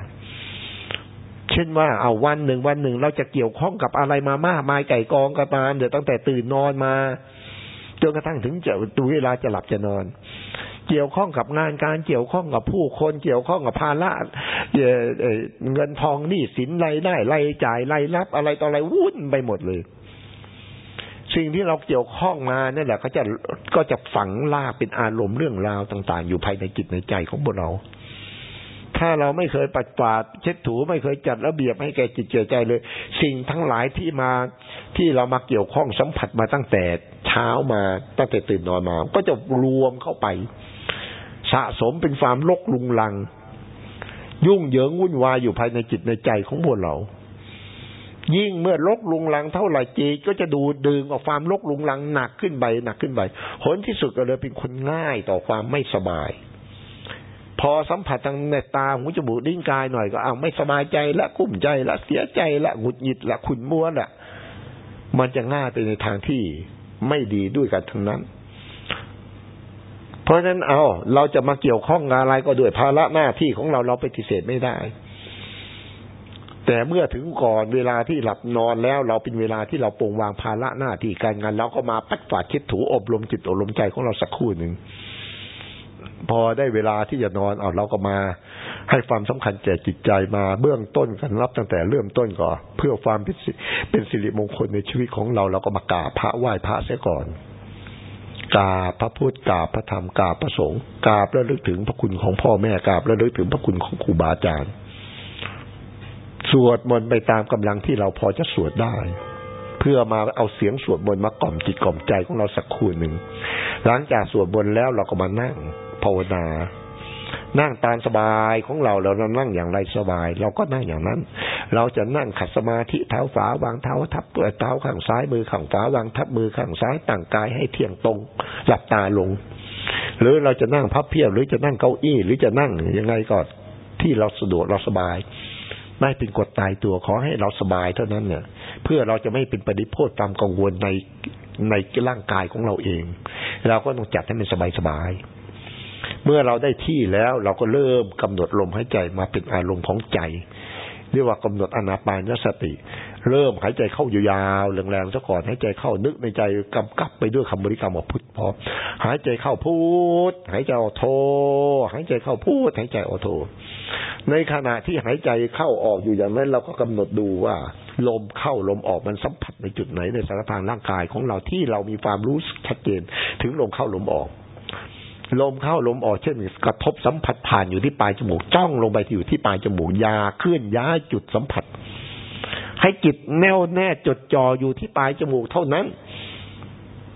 เช่นว่าเอาวันหนึ่งวันหนึ่งเราจะเกี่ยวข้องกับอะไรมามากมายไก่กองก็ตามเดี๋ยวตั้งแต่ตื่นนอนมาจนกระทั่งถึงจะดูเวลาจะหลับจะนอน เกี่ยวข้องกับงานการเกี่ยวข้องกับผู้คนเกี่ยวข้องกับภาระเงินทองหนี้สินรายได้รายจ่ายรายรับอะไรต่ออะไรวุ่นไปหมดเลย สิ่งที่เราเกี่ยวข้องมาเนี่ยแหละก็จะก็จะฝังลากเป็นอารมณ์เรื่องราวต่าง ๆ อยู่ภายในจิตในใจของพวกเรา ถ้าเราไม่เคยปัดปาดเช็ดถูไม่เคยจัดระเบียบให้แก่จิตใจเลย สิ่งทั้งหลายที่มาที่เรามาเกี่ยวข้องสัมผัสมาตั้งแต่เช้ามาตั้งแต่ตื่นนอนมา ก็จะรวมเข้าไป สะสมเป็นความลกลุงลัง ยุ่งเหยิงวุ่นวายอยู่ภายในจิตในใจของพวกเรา ยิ่งเมื่อลกลุงลังเท่าไหร่จีก็จะดูดึงออกความลกลุงลังหนักขึ้นไปหนักขึ้นไปผลที่สุดก็เลยเป็นคนง่ายต่อความไม่สบาย พอสัมผัสทางในตาหูจมูกดิ้นกายหน่อยก็เอาไม่สบายใจละกุ้มใจละเสียใจละหงุดหงิดละขุนมัวละมันจะง่ายไปในทางที่ไม่ดีด้วยกันทั้งนั้น เพราะฉะนั้นเอาเราจะมาเกี่ยวข้องอะไรก็ด้วยภาระหน้าที่ของเราเราไปฏิเสธไม่ได้ แต่เมื่อถึงก่อนเวลาที่หลับนอนแล้ว เราเป็นเวลาที่เราปรงวางภาระหน้าที่การงานเราก็มาปัดฝาดคิดถูอบรมจิตอบรมใจของเราสักครู่หนึ่งพอได้เวลาที่จะนอนเอาเราก็มาให้ความสำคัญแก่จิตใจมาเบื้องต้นกันรับตั้งแต่เริ่มต้นก่อนเพื่อความเป็นสิริมงคลในชีวิตของเราเราก็มากราบพระไหว้พระเสียก่อนกราบพระพุทธกราบพระธรรมกราบพระสงฆ์กราบแล้วลึกถึงพระคุณของพ่อแม่กราบแล้วลึกถึงพระคุณของครูบาอาจารย์ สวดมนต์ไปตามกำลังที่เราพอจะสวดได้ เพื่อมาเอาเสียงสวดมนต์มากล่อมจิตกล่อมใจของเราสักคู่หนึ่งหลังจากสวดมนต์แล้วเราก็มานั่งภาวนา นั่งตามสบายของเราเรานั่งอย่างไรสบาย เราก็นั่งอย่างนั้น เราจะนั่งขัดสมาธิเท้าฝาวางเท้าทับเท้าข้างซ้ายมือข้างฝาวางทับมือข้างซ้ายตั้งกายให้เที่ยงตรง หลับตาลง หรือเราจะนั่งพับเพียบหรือจะนั่งเก้าอี้หรือจะนั่งยังไงก็ที่เราสะดวกเราสบาย ไม่เป็นกฎตายตัวขอให้เราสบายเท่านั้นเนี่ยเพื่อเราจะไม่เป็นปฏิโทธตามกังวลในในร่างกายของเราเอง เราก็ต้องจัดให้มันสบายสบายเมื่อเราได้ที่แล้วเราก็เริ่มกำหนดลมหายใจมาเป็นอารมณ์ของใจ เรียกว่ากำหนดอนาปานสติ เริ่มหายใจเข้ายาวๆแรงๆซะก่อนหายใจเข้านึกในใจกำกับไปด้วยคำบริกรรมว่าพุทธพอหายใจเข้าพุทหายใจออกโทหายใจเข้าพุทหายใจออกโทในขณะที่หายใจเข้าออกอยู่อย่างนั้น เราก็กำหนดดูว่า ลมเข้าลมออกมันสัมผัสในจุดไหนในสารพางร่างกายของเราที่เรามีความรู้ชัดเจน ถึงลมเข้าลมออกลมเข้าลมออกเช่นกระทบสัมผัสผ่านอยู่ที่ปลายจมูกจ้องลงไปที่อยู่ที่ปลายจมูกยาเคลื่อนย้ายจุดสัมผัส ให้จิตแน่วแน่จดจ่ออยู่ที่ปลายจมูกเท่านั้น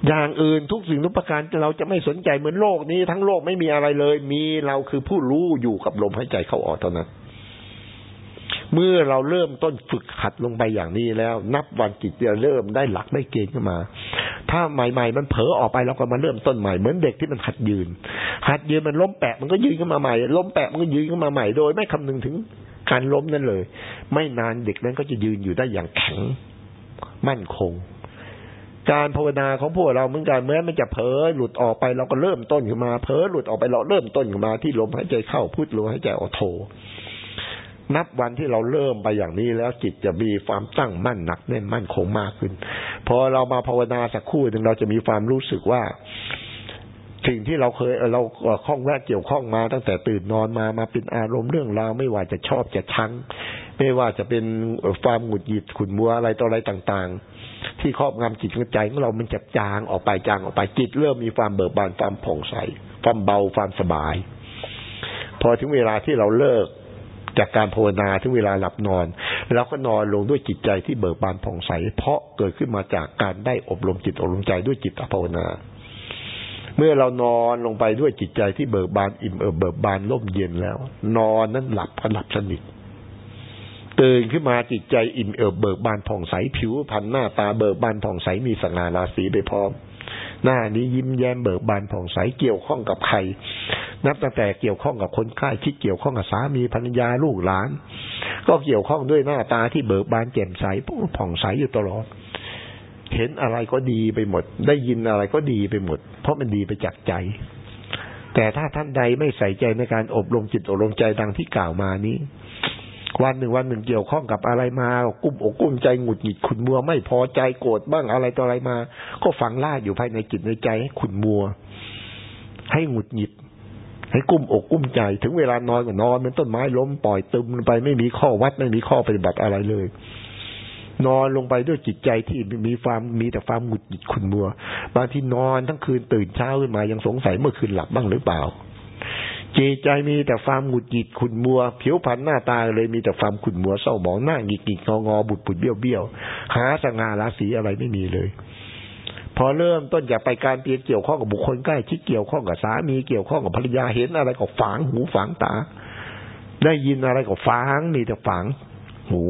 อย่างอื่นทุกสิ่งทุกประการเราจะไม่สนใจเหมือนโลกนี้ ทั้งโลกไม่มีอะไรเลย มีเราคือผู้รู้อยู่กับลมหายใจเข้าออกเท่านั้นเมื่อเราเริ่มต้นฝึกหัดลงไปอย่างนี้แล้ว นับวันจิตจะเริ่มได้หลักได้เกณฑ์ขึ้นมา ถ้าใหม่ ๆ มันเผลอออกไปเราก็มาเริ่มต้นใหม่เหมือนเด็กที่มันหัดยืน หัดยืนมันล้มแปะมันก็ยืนขึ้นมาใหม่ล้มแปะมันก็ยืนขึ้นมาใหม่โดย ไม่คำนึงถึง การล้มนั่นเลย ไม่นานเด็กนั้นก็จะยืนอยู่ได้อย่างแข็งมั่นคง การภาวนาของพวกเราเหมือนกันเมื่อมันจะเผลอหลุดออกไปเราก็เริ่มต้นขึ้นมาเผลอหลุดออกไปเราเริ่มต้นขึ้นมาที่ลมหายใจเข้าพุทลมหายใจออกโทนับวันที่เราเริ่มไปอย่างนี้แล้วจิตจะมีความตั้งมั่นหนักแน่นมั่นคงมากขึ้น พอเรามาภาวนาสักครู่หนึ่งเราจะมีความรู้สึกว่า สิ่งที่เราเคยเราคล้องแวะเกี่ยวข้องมา ตั้งแต่ตื่นนอนมามาเป็นอารมณ์เรื่องราวไม่ว่าจะชอบจะชังไม่ว่าจะเป็นความหงุดหงิดขุนมัวอะไรต่ออะไรต่างๆ ที่ครอบงำจิตใจของเรา มันจะจางออกไปจางออกไปจิตเริ่มมีความเบิกบานความผ่องใสความเบาความสบาย พอถึงเวลาที่เราเลิกจากการภาวนาถึงเวลาหลับนอนเราก็นอนลงด้วยจิตใจที่เบิกบานผ่องใส เพราะเกิดขึ้นมาจากการได้อบรมจิตอบรมใจด้วยจิตภาวนา เมื่อเรานอนลงไปด้วยจิตใจที่เบิกบานอิ่มเอิบเบิกบานร่มเย็นแล้ว นอนนั้นหลับก็หลับสนิทตื่นขึ้นมาจิตใจอิ่มเอิบเบิกบานผ่องใสผิวพรรณหน้าตาเบิกบานผ่องใสมีสง่าราศีไปพร้อม หน้านี้ยิ้มแย้มเบิกบานผ่องใสเกี่ยวข้องกับใคร นับตั้งแต่เกี่ยวข้องกับคนใกล้ชิดเกี่ยวข้องกับสามีภรรยาลูกหลาน ก็เกี่ยวข้องด้วยหน้าตาที่เบิกบานแจ่มใสผ่องใสอยู่ตลอด เห็นอะไรก็ดีไปหมด ได้ยินอะไรก็ดีไปหมด เพราะมันดีไปจากใจ แต่ถ้าท่านใดไม่ใส่ใจในการอบรมจิตอบรมใจดังที่กล่าวมานี้ วันหนึ่งวันหนึ่งเกี่ยวข้องกับอะไรมา กุ้มอกกุ้มใจหงุดหงิดขุนมัว ไม่พอใจโกรธบ้างอะไรต่ออะไรมา ก็ฝังล่าอยู่ภายในจิตในใจให้ขุนมัว ให้หงุดหงิดให้กุ้มอกกุ้มใจถึงเวลานอนก็นอนเป็นต้นไม้ล้มปล่อยตึมไปไม่มีข้อวัดไม่มีข้อปฏิบัติอะไรเลย นอนลงไปด้วยจิตใจที่มีความมีแต่ความหงุดหงิดขุนมัว บางทีนอนทั้งคืนตื่นเช้าขึ้นมายังสงสัยเมื่อคืนหลับบ้างหรือเปล่าจิตใจมีแต่ความหงุดหงิดขุนมัว ผิวพรรณหน้าตาเลยมีแต่ความขุนมัวเศร้าหมองหน้าหงิกหงิกงองอบุดบุดเบี้ยวเบี้ยวหาสง่าราศีอะไรไม่มีเลยพอเริ่มต้นอยากไปการเปลี่ยนเกี่ยวข้องกับบุคคลใกล้ชิดเกี่ยวข้องกับสามีเกี่ยวข้องกับภรรยาเห็นอะไรก็ฝังหูฝังตา ได้ยินอะไรก็ฝังมีแต่ฝังหู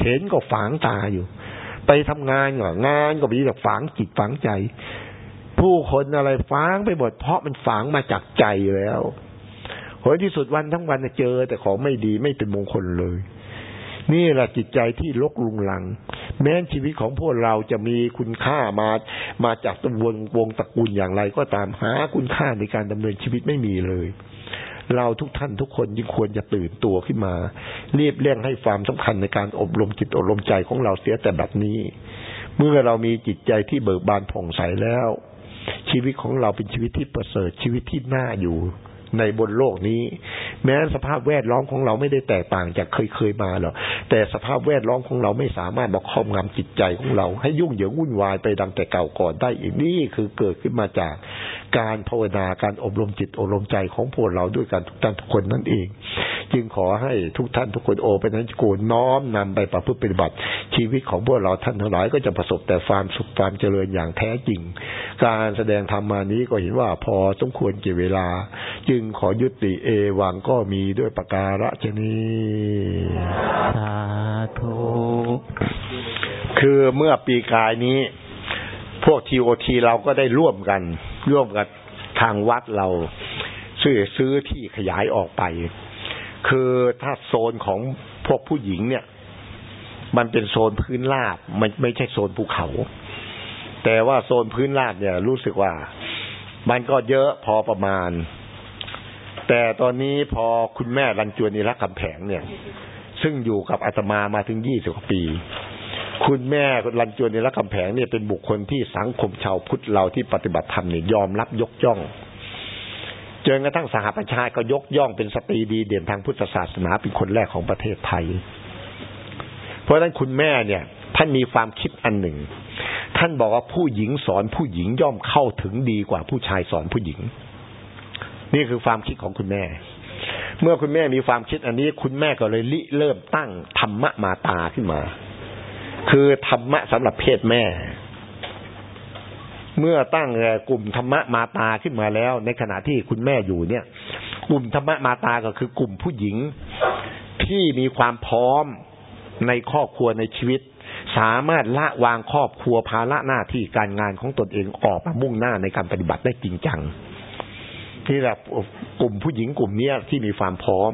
เห็นก็ฝังตาอยู่ ไปทำงานก็งานก็มีแต่ฝังจิตฝังใจ ผู้คนอะไรฝังไปหมดเพราะมันฝังมาจากใจแล้วผลที่สุดวันทั้งวันเจอ แต่ของไม่ดีไม่เป็นมงคลเลย นี่แหละจิตใจที่ลกลุงลัง แม้ชีวิตของพวกเราจะมีคุณค่ามามาจากตวงวงตระกูลอย่างไรก็ตามหาคุณค่าในการดำเนินชีวิตไม่มีเลย เราทุกท่านทุกคนยิ่งควรจะตื่นตัวขึ้นมา รีบเร่งให้ความสำคัญในการอบรมจิตอบรมใจของเราเสียแต่แบบนี้ เมื่อเรามีจิตใจที่เบิกบานผ่องใสแล้ว ชีวิตของเราเป็นชีวิตที่ประเสริฐชีวิตที่น่าอยู่ ในบนโลกนี้ แม้สภาพแวดล้อมของเราไม่ได้แตกต่างจากเคยเคยมาหรอกแต่สภาพแวดล้อมของเราไม่สามารถมาครอบงำจิตใจของเรา ให้ยุ่งเหยิงวุ่นวายไปดังแต่เก่าก่อนได้อีกนี่คือเกิดขึ้นมาจากการภาวนาการอบรมจิตอบรมใจของพวกเราด้วยกันทุกท่านทุกคนนั่นเอง จึงขอให้ทุกท่านทุกคนโอเป็นนั้นโกนน้อมนำไปประพฤติปฏิบัติ ชีวิตของพวกเราท่านทั้งหลายก็จะประสบแต่ความสุขความเจริญอย่างแท้จริง การแสดงธรรมมานี้ก็เห็นว่าพอสมควรเกี่เวลา จึงขอยุติเอวังก็มีด้วยประการฉนี้ สาธุ คือเมื่อปีกายนี้ พวกทีโอทีเราก็ได้ร่วมกัน ร่วมกับทางวัดเรา ซื้อซื้อที่ขยายออกไป คือถ้าโซนของพวกผู้หญิงเนี่ย มันเป็นโซนพื้นราบมันไม่ใช่โซนภูเขา แต่ว่าโซนพื้นราบเนี่ย รู้สึกว่ามันก็เยอะพอประมาณ แต่ตอนนี้พอคุณแม่รันจวนนิรักคำแผงเนี่ย ซึ่งอยู่กับอาตมามาถึงยี่สิบกว่าปี คุณแม่รันจวนนิรักคำแผงเนี่ยเป็นบุคคลที่สังคมชาวพุทธเราที่ปฏิบัติธรรมเนี่ยยอมรับยกย่องจนกระทั่งสหประชาก็ยกย่องเป็นสตรีดีเด่นทางพุทธศาสนาเป็นคนแรกของประเทศไทย เพราะฉะนั้นคุณแม่เนี่ย ท่านมีความคิดอันหนึ่ง ท่านบอกว่าผู้หญิงสอนผู้หญิงย่อมเข้าถึงดีกว่าผู้ชายสอนผู้หญิง นี่คือความคิดของคุณแม่ เมื่อคุณแม่มีความคิดอันนี้ คุณแม่ก็เลยริเริ่มตั้งธรรมะมาตาขึ้นมา คือธรรมะสำหรับเพศแม่ เมื่อตั้งกลุ่มธรรมะมาตาขึ้นมาแล้ว ในขณะที่คุณแม่อยู่เนี่ย กลุ่มธรรมะมาตาก็คือกลุ่มผู้หญิงที่มีความพร้อมในครอบครัวในชีวิต สามารถละวางครอบครัวภาระหน้าที่การงานของตนเองออกมามุ่งหน้าในการปฏิบัติได้จริงจัง ที่แบบกลุ่มผู้หญิงกลุ่มเนี้ยที่มีความพร้อม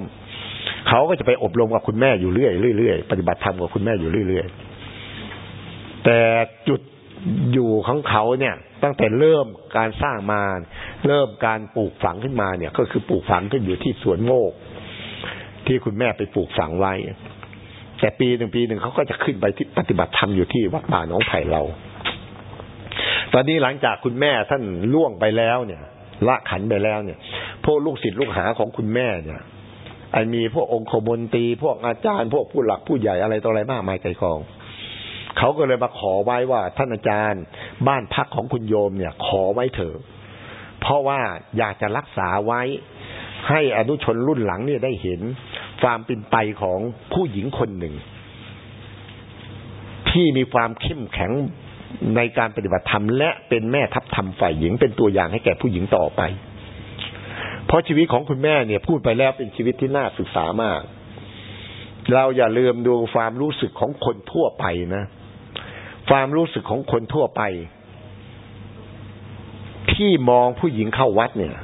เขาก็จะไปอบรมกับคุณแม่อยู่เรื่อยเรื่อยปฏิบัติธรรมกับคุณแม่อยู่เรื่อยๆแต่จุดอยู่ของเขาเนี่ย ตั้งแต่เริ่มการสร้างมา เริ่มการปลูกฝังขึ้นมาเนี่ย ก็คือปลูกฝังขึ้นอยู่ที่สวนโมก ที่คุณแม่ไปปลูกฝังไว้ แต่ปีหนึ่งปีหนึ่งเขาก็จะขึ้นไปที่ปฏิบัติธรรมอยู่ที่วัดป่าน้องไผ่เรา ตอนนี้หลังจากคุณแม่ท่านล่วงไปแล้วเนี่ย ละขันไปแล้วเนี่ย พวกลูกศิษย์ลูกหาของคุณแม่เนี่ยไอมีพวกองคมนตรีพวกอาจารย์ พวกผู้หลักผู้ใหญ่อะไรต่ออะไรมากมายใจกองเขาก็เลยมาขอไว้ว่าท่านอาจารย์บ้านพักของคุณโยมเนี่ย ขอไว้เถอะเพราะว่าอยากจะรักษาไว้ ให้อนุชนรุ่นหลังเนี่ยได้เห็น ความเป็นไปของผู้หญิงคนหนึ่ง ที่มีความเข้มแข็ง ในการปฏิบัติธรรมและเป็นแม่ทัพธรรมฝ่ายหญิง เป็นตัวอย่างให้แก่ผู้หญิงต่อไป เพราะชีวิตของคุณแม่เนี่ยพูดไปแล้วเป็นชีวิตที่น่าศึกษามาก เราอย่าลืมดูความรู้สึกของคนทั่วไปนะ ความรู้สึกของคนทั่วไป ที่มองผู้หญิงเข้าวัดเนี่ย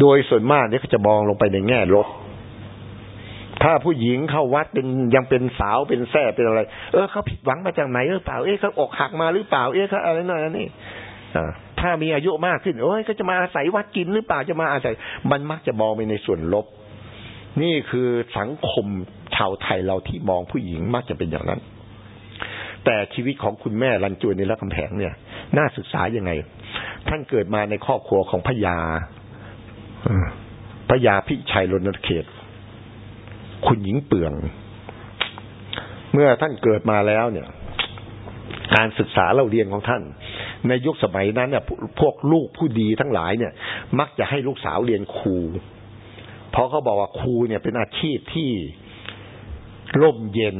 โดยส่วนมากเนี่ยเขาจะมองลงไปในแง่ลบ ถ้าผู้หญิงเข้าวัดเป็นยังเป็นสาวเป็นแท่เป็นอะไร เออเขาผิดหวังมาจากไหนหรือเปล่าเอ๊ะเขาอกหักมาหรือเปล่าเอ๊ะเขาอะไรนั่นนี่ถ้ามีอายุมากขึ้นโอ้ยก็จะมาอาศัยวัดกินหรือเปล่าจะมาอาศัย มันมักจะมองไปในส่วนลบ นี่คือสังคมชาวไทยเราที่มองผู้หญิงมักจะเป็นอย่างนั้น แต่ชีวิตของคุณแม่รันจวนในรักำแพงเนี่ย น่าศึกษายังไง ท่านเกิดมาในครอบครัวของพญาพญาพิชัยรณเขต คุณหญิงเปลือง เมื่อท่านเกิดมาแล้วเนี่ย การศึกษาเราเรียนของท่าน ในยุคสมัยนั้นเนี่ยพวกลูกผู้ดีทั้งหลายเนี่ย มักจะให้ลูกสาวเรียนครูเพราะเขาบอกว่าครูเนี่ยเป็นอาชีพที่ร่มเย็น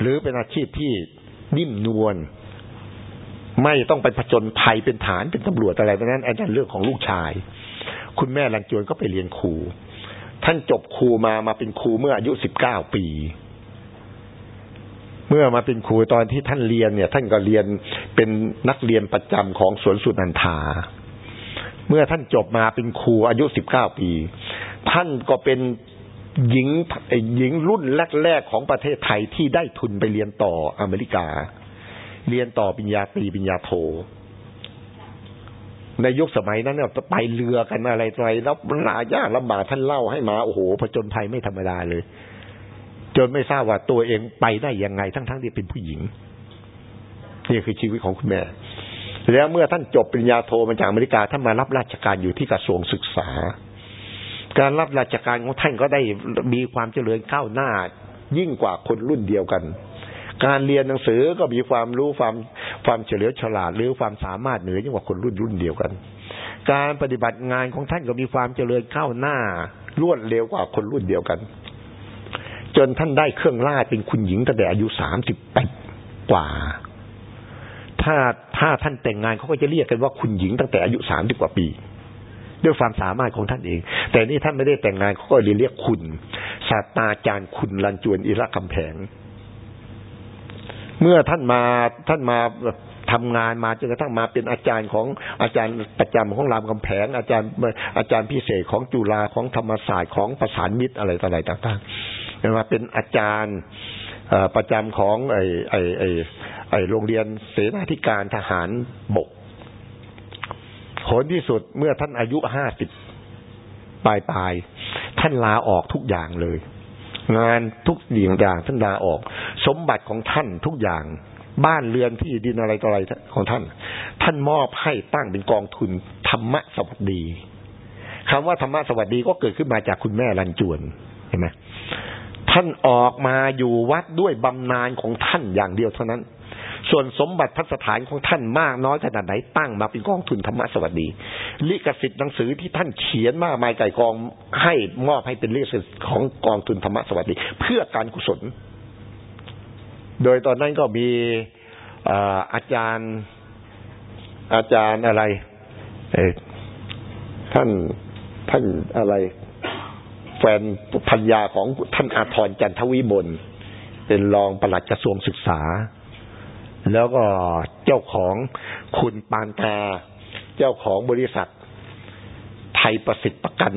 หรือเป็นอาชีพที่นิ่มนวลไม่ต้องไปผจญภัยเป็นฐานเป็นตำรวจอะไรเพราะนั้นอันนั้นเรื่องของลูกชาย คุณแม่ลังจวนก็ไปเรียนครู ท่านจบครูมามาเป็นครูเมื่ออายุสิบเก้าปี เมื่อมาเป็นครูตอนที่ท่านเรียนเนี่ย ท่านก็เรียนเป็นนักเรียนประจำของสวนสุนันทา เมื่อท่านจบมาเป็นครูอายุสิบเก้าปี ท่านก็เป็นหญิงหญิงรุ่นแรก ๆ ของประเทศไทยที่ได้ทุนไปเรียนต่ออเมริกา เรียนต่อปริญญาตรีปริญญาโท ในยุคสมัยนั้นเนี่ยไปเรือกันอะไรอะไรแล้วหลายากลำบากท่านเล่าให้มาโอ้โหผจญภัยไม่ธรรมดาเลย จนไม่ทราบว่าตัวเองไปได้ยังไงทั้งๆทที่เป็นผู้หญิงนี่คือชีวิตของคุณแม่ แล้วเมื่อท่านจบปริญญาโทมาจากอเมริกาท่านมารับราชการอยู่ที่กระทรวงศึกษา การรับราชการของท่านก็ได้มีความเจริญก้าวหน้า ยิ่งกว่าคนรุ่นเดียวกัน การเรียนหนังสือก็มีความรู้ความความเฉลียวฉลาดหรือความสามารถเหนือยิ่งกว่าคนรุ่นรุ่นเดียวกัน การปฏิบัติงานของท่านก็มีความเจริญก้าวหน้ารวดเร็วกว่าคนรุ่นเดียวกัน จนท่านได้เครื่องราชเป็นคุณหญิงตั้งแต่อายุสามสิบแปดกว่า ถ้าถ้าท่านแต่งงานเขาก็จะเรียกกันว่าคุณหญิงตั้งแต่อายุสามสิบกว่าปีด้วยความสามารถของท่านเอง แต่นี่ท่านไม่ได้แต่งงานเขาก็เรียกคุณศาสตราจารย์คุณรันจวนอิระคำแผง เมื่อท่านมาท่านมาทำงานมาจนกระทั่งมาเป็นอาจารย์ของอาจารย์ประจำของรามคำแผงอาจารย์อาจารย์พิเศษของจุฬาของธรรมศาสตร์ของประสานมิตรอะไรต่ออะไรต่างๆมาเป็นอาจารย์ประจำของไอ้ไอ้ไอ้ไอ้โรงเรียนเสนาธิการทหารบกผลที่สุดเมื่อท่านอายุห้าสิบปลายปลายท่านลาออกทุกอย่างเลย งานทุกสิ่งอย่างท่านลาออก สมบัติของท่านทุกอย่าง บ้านเรือนที่ดินอะไรต่ออะไรของท่าน ท่านมอบให้ตั้งเป็นกองทุนธรรมะสวัสดีคำว่าธรรมะสวัสดีก็เกิดขึ้นมาจากคุณแม่รันจวนเห็นไหมท่านออกมาอยู่วัดด้วยบำนาญของท่านอย่างเดียวเท่านั้น ส่วนสมบัติพัสถานของท่านมากน้อยขนาดไหนตั้งมาเป็นกองทุนธรรมสวัสดี ลิขสิทธิ์หนังสือที่ท่านเขียนมากมายไก่กองให้มอบให้เป็นลิขสิทธิ์ของกองทุนธรรมสวัสดี เพื่อการกุศล โดยตอนนั้นก็มีอาจารย์ อาจารย์อะไรท่านท่านอะไร แฟนพัญญาของท่านอาทรจันทวิบลเป็นรองปลัดกระทรวงศึกษา แล้วก็เจ้าของคุณปานตาเจ้าของบริษัท ไทยประสิทธิ์ประกัน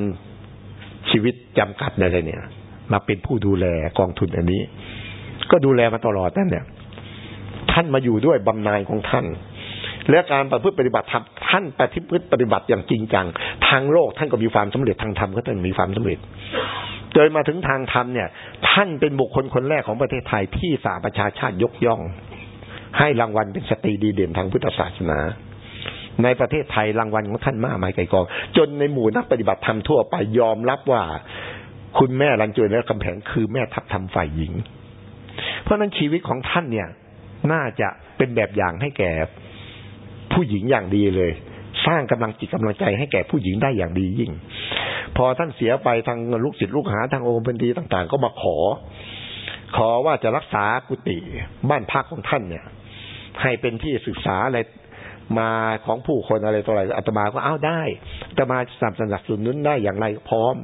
ชีวิตจำกัดอะไรเนี่ย มาเป็นผู้ดูแลกองทุนอันนี้ ก็ดูแลมาตลอดนั่นเนี่ย ท่านมาอยู่ด้วยบำนาญของท่าน และการประพฤติปฏิบัติธรรมท่านปฏิพฤติปฏิบัติอย่างจริงจัง ทางโลกท่านก็มีความสำเร็จทางธรรมก็ต้องมีความสำเร็จโดยมาถึงทางธรรมเนี่ย ท่านเป็นบุคคลคนแรกของประเทศไทยที่สาประชาชาติยกย่อง ให้รางวัลเป็นสตรีดีเด่นทางพุทธศาสนา ในประเทศไทยรางวัลของท่านมากมายไกลกอง จนในหมู่นักปฏิบัติธรรมทั่วไปยอมรับว่า คุณแม่รันจวนและกำแพงคือแม่ทัพธรรมฝ่ายหญิง เพราะนั้นชีวิตของท่านเนี่ย น่าจะเป็นแบบอย่างให้แก่ผู้หญิงอย่างดีเลย สร้างกำลังจิตกำลังใจให้แก่ผู้หญิงได้อย่างดียิ่ง พอท่านเสียไปทางลูกศิษย์ลูกหาทางองค์เป็นดีต่าง ๆ ก็มาขอ ขอว่าจะรักษากุฏิบ้านพักของท่านเนี่ย ให้เป็นที่ศึกษาอะไรมาของผู้คนอะไรต่ออะไรอาตมาก็อ้าวได้อาตมาสนับสนุนได้อย่างไรพร้อม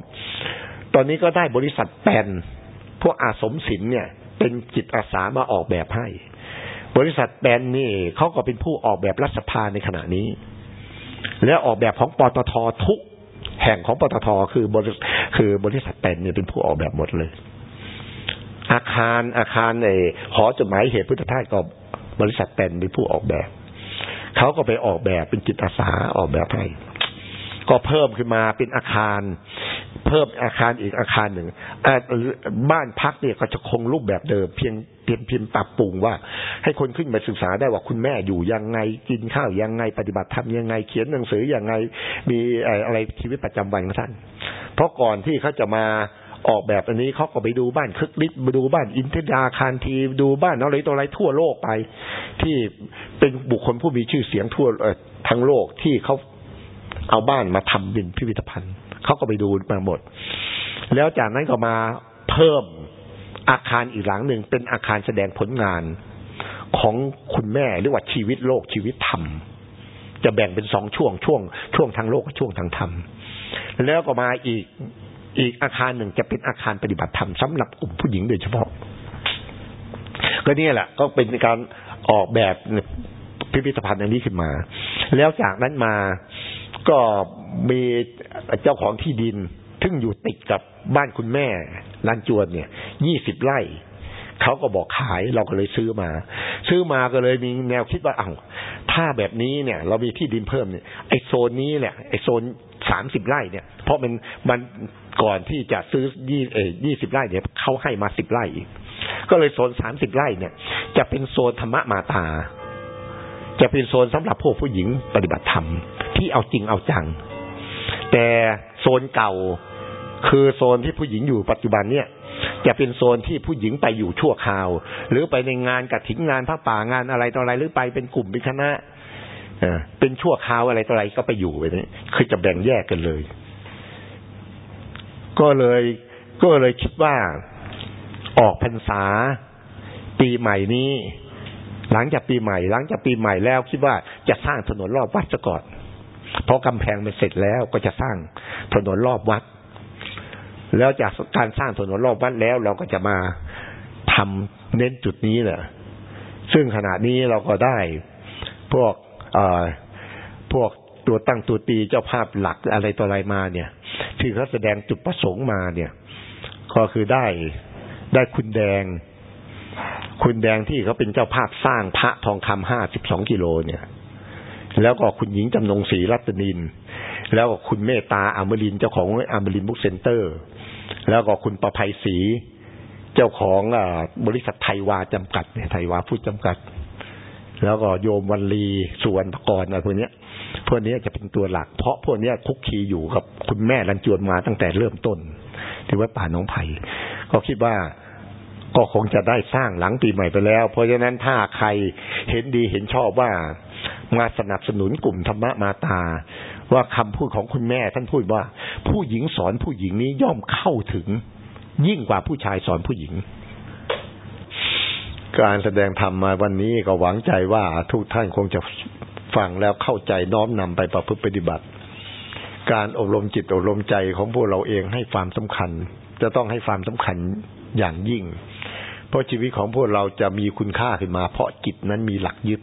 ตอนนี้ก็ได้บริษัทแปนพวกอาสมศิลป์เนี่ย เป็นจิตอาสามาออกแบบให้ บริษัทแปนนี่เขาก็เป็นผู้ออกแบบรัฐสภาในขณะนี้ และออกแบบของปตททุกแห่งของปตทคือบริคือบริษัทแปนเนี่ยเป็นผู้ออกแบบหมดเลย อาคารอาคารในหอจดหมายเหตุพุทธทาสก็ บริษัทแปนเป็นผู้ออกแบบ เขาก็ไปออกแบบเป็นจิตอาสาออกแบบให้ก็เพิ่มขึ้นมาเป็นอาคาร เพิ่มอาคารอีกอาคารหนึ่งบ้านพักเนี่ยก็จะคงรูปแบบเดิม เพียงเพียงเพียงปรับปรุงว่า ให้คนขึ้นมาศึกษาได้ว่าคุณแม่อยู่ยังไงกินข้าวยังไง ปฏิบัติธรรมยังไง เขียนหนังสือยังไง มีอะไรชีวิตประจำวันของท่าน เพราะก่อนที่เขาจะมา ออกแบบอันนี้เขาก็ไปดูบ้านคึกฤทธิ์ไปดูบ้านอินเทดาคารทีดูบ้านอะไรตัวอะไรทั่วโลกไป ที่เป็นบุคคลผู้มีชื่อเสียงทั่วทั้งโลกที่เขาเอาบ้านมาทำเป็นพิพิธภัณฑ์เขาก็ไปดูมาหมด แล้วจากนั้นก็มาเพิ่มอาคารอีกหลังหนึ่งเป็นอาคารแสดงผลงานของคุณแม่หรือว่าชีวิตโลกชีวิตธรรม จะแบ่งเป็นสองช่วงช่วง ช่วงทางโลกกับช่วงทางธรรม แล้วก็มาอีก อีกอาคารหนึ่งจะเป็นอาคารปฏิบัติธรรมสำหรับกลุ่มผู้หญิงโดยเฉพาะ ก็นี่แหละ ก็เป็นการออกแบบพิพิธภัณฑ์อันนี้ขึ้นมา แล้วจากนั้นมาก็มีเจ้าของที่ดิน ซึ่งอยู่ติดกับบ้านคุณแม่ลานจวนเนี่ยยี่สิบไร่เขาก็บอกขายเราก็เลยซื้อมา ซื้อมาก็เลยมีแนวคิดว่าเอา้าถ้าแบบนี้เนี่ย เรามีที่ดินเพิ่มเนี่ยไอโซนนี้เนี่ยไอโซน สามสิบไร่เนี่ย เพราะมันมันก่อนที่จะซื้อยี่เอยี่สิบไร่เนี่ยเขาให้มาสิบไร่อีกก็เลยโซนสามสิบไร่เนี่ย จะเป็นโซนธรรมะมาตา จะเป็นโซนสำหรับพวกผู้หญิงปฏิบัติธรรม ที่เอาจริงเอาจัง แต่โซนเก่าคือโซนที่ผู้หญิงอยู่ปัจจุบันเนี่ยจะเป็นโซนที่ผู้หญิงไปอยู่ชั่วคราว หรือไปในงานกับถิ่งงานพระป่างานอะไรต่ออะไรหรือไปเป็นกลุ่มเป็นคณะ เป็นชั่วคราวอะไรต่ออะไรก็ไปอยู่ไปนี้คือจะแบ่งแยกกันเลย ก็เลย ก็เลยคิดว่าออกพรรษา ปีใหม่นี้ หลังจากปีใหม่ หลังจากปีใหม่แล้วคิดว่าจะสร้างถนนรอบวัดซะก่อนเพราะกำแพงมันเสร็จแล้วก็จะสร้างถนนรอบวัด แล้วจากการสร้างถนนรอบวัดแล้ว เราก็จะมาทำเน้นจุดนี้แหละซึ่งขณะนี้เราก็ได้ พวก พวกตัวตั้งตัวตีเจ้าภาพหลักอะไรต่ออะไรมาเนี่ย ที่เขาแสดงจุดประสงค์มาเนี่ย ก็คือได้ได้คุณแดง คุณแดงที่เขาเป็นเจ้าภาพสร้างพระทองคำห้าสิบสองกิโลเนี่ย แล้วก็คุณหญิงจำนงศรีรัตนิน แล้วก็คุณเมตตาอมรินทร์เจ้าของอมรินทร์ Book Center แล้วก็คุณประไพศรีเจ้าของอบริษัทไทยวาจำกัดเนี่ยไทยวา Food จำกัด แล้วก็โยมวันลีสุวรรณกรอะไรพวกนี้พวกนี้จะเป็นตัวหลัก เพราะพวกนี้คลุกคลีอยู่กับคุณแม่รันจวนมาตั้งแต่เริ่มต้น ที่วัดป่าหนองไผ่ก็คิดว่าก็คงจะได้สร้างหลังปีใหม่ไปแล้ว เพราะฉะนั้นถ้าใครเห็นดีเห็นชอบว่ามาสนับสนุนกลุ่มธรรมะมาตา ว่าคำพูดของคุณแม่ท่านพูดว่า ผู้หญิงสอนผู้หญิงนี้ย่อมเข้าถึงยิ่งกว่าผู้ชายสอนผู้หญิง การแสดงธรรมมาวันนี้ก็หวังใจว่าทุกท่านคงจะฟังแล้วเข้าใจน้อมนำไปประพฤติปฏิบัติ การอบรมจิตอบรมใจของพวกเราเองให้ความสำคัญ จะต้องให้ความสำคัญอย่างยิ่ง เพราะชีวิตของพวกเราจะมีคุณค่าขึ้นมา เพราะจิตนั้นมีหลักยึด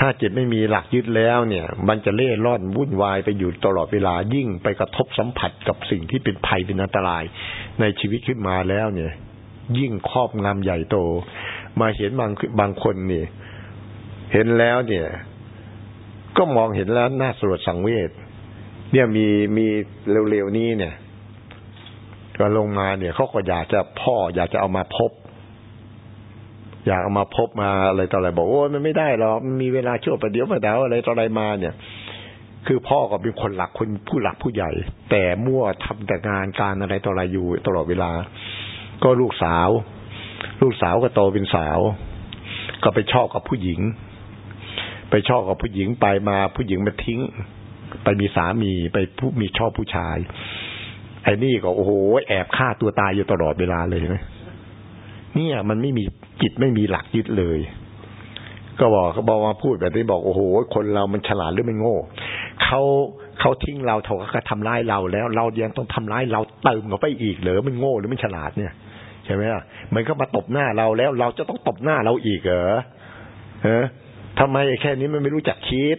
ถ้าจิตไม่มีหลักยึดแล้วเนี่ย มันจะเล่ร่อนวุ่นวายไปอยู่ตลอดเวลายิ่งไปกระทบสัมผัสกับสิ่งที่เป็นภัยเป็นอันตราย ในชีวิตขึ้นมาแล้วเนี่ย ยิ่งครอบงำใหญ่โต มาเห็นบางบางคนนี่ เห็นแล้วเนี่ย ก็มองเห็นแล้วน่าสลดสังเวชเนี่ยมีมีเร็วๆนี้เนี่ยก็ลงมาเนี่ยเขาก็อยากจะพ่อ อยากจะเอามาพบ อยากเอามาพบมาอะไรต่ออะไรบอกโอ้มันไม่ได้หรอกมันมีเวลาชั่วประเดี๋ยวประดาวอะไรต่ออะไรมาเนี่ย คือพ่อก็เป็นคนหลักคนผู้หลักผู้ใหญ่ แต่มั่วทำแต่งานการอะไรต่ออะไรอยู่ตลอดเวลา ก็ลูกสาว ลูกสาวก็โตเป็นสาว ก็ไปชอบกับผู้หญิง ไปชอบกับผู้หญิงไปมาผู้หญิงมาทิ้ง ไปมีสามีไปผู้มีชอบผู้ชายไอ้นี่ก็โอ้โหแอบฆ่าตัวตายอยู่ตลอดเวลาเลยนะเนี่ยมันไม่มีจิตไม่มีหลักยึดเลย ก็บอกเขาบอกมาพูดแบบนี้บอกโอ้โห คนเรามันฉลาดหรือมันโง่เขาเขาทิ้งเราเขาก็ทำร้ายเราแล้ว เรายังต้องทำร้ายเราเติมเข้าไปอีกเหรอมันโง่หรือมันฉลาดเนี่ย ใช่ไหมล่ะมันก็มาตบหน้าเราแล้ว เราจะต้องตบหน้าเราอีกเหรอเออทำไมแค่นี้มันไม่รู้จักคิด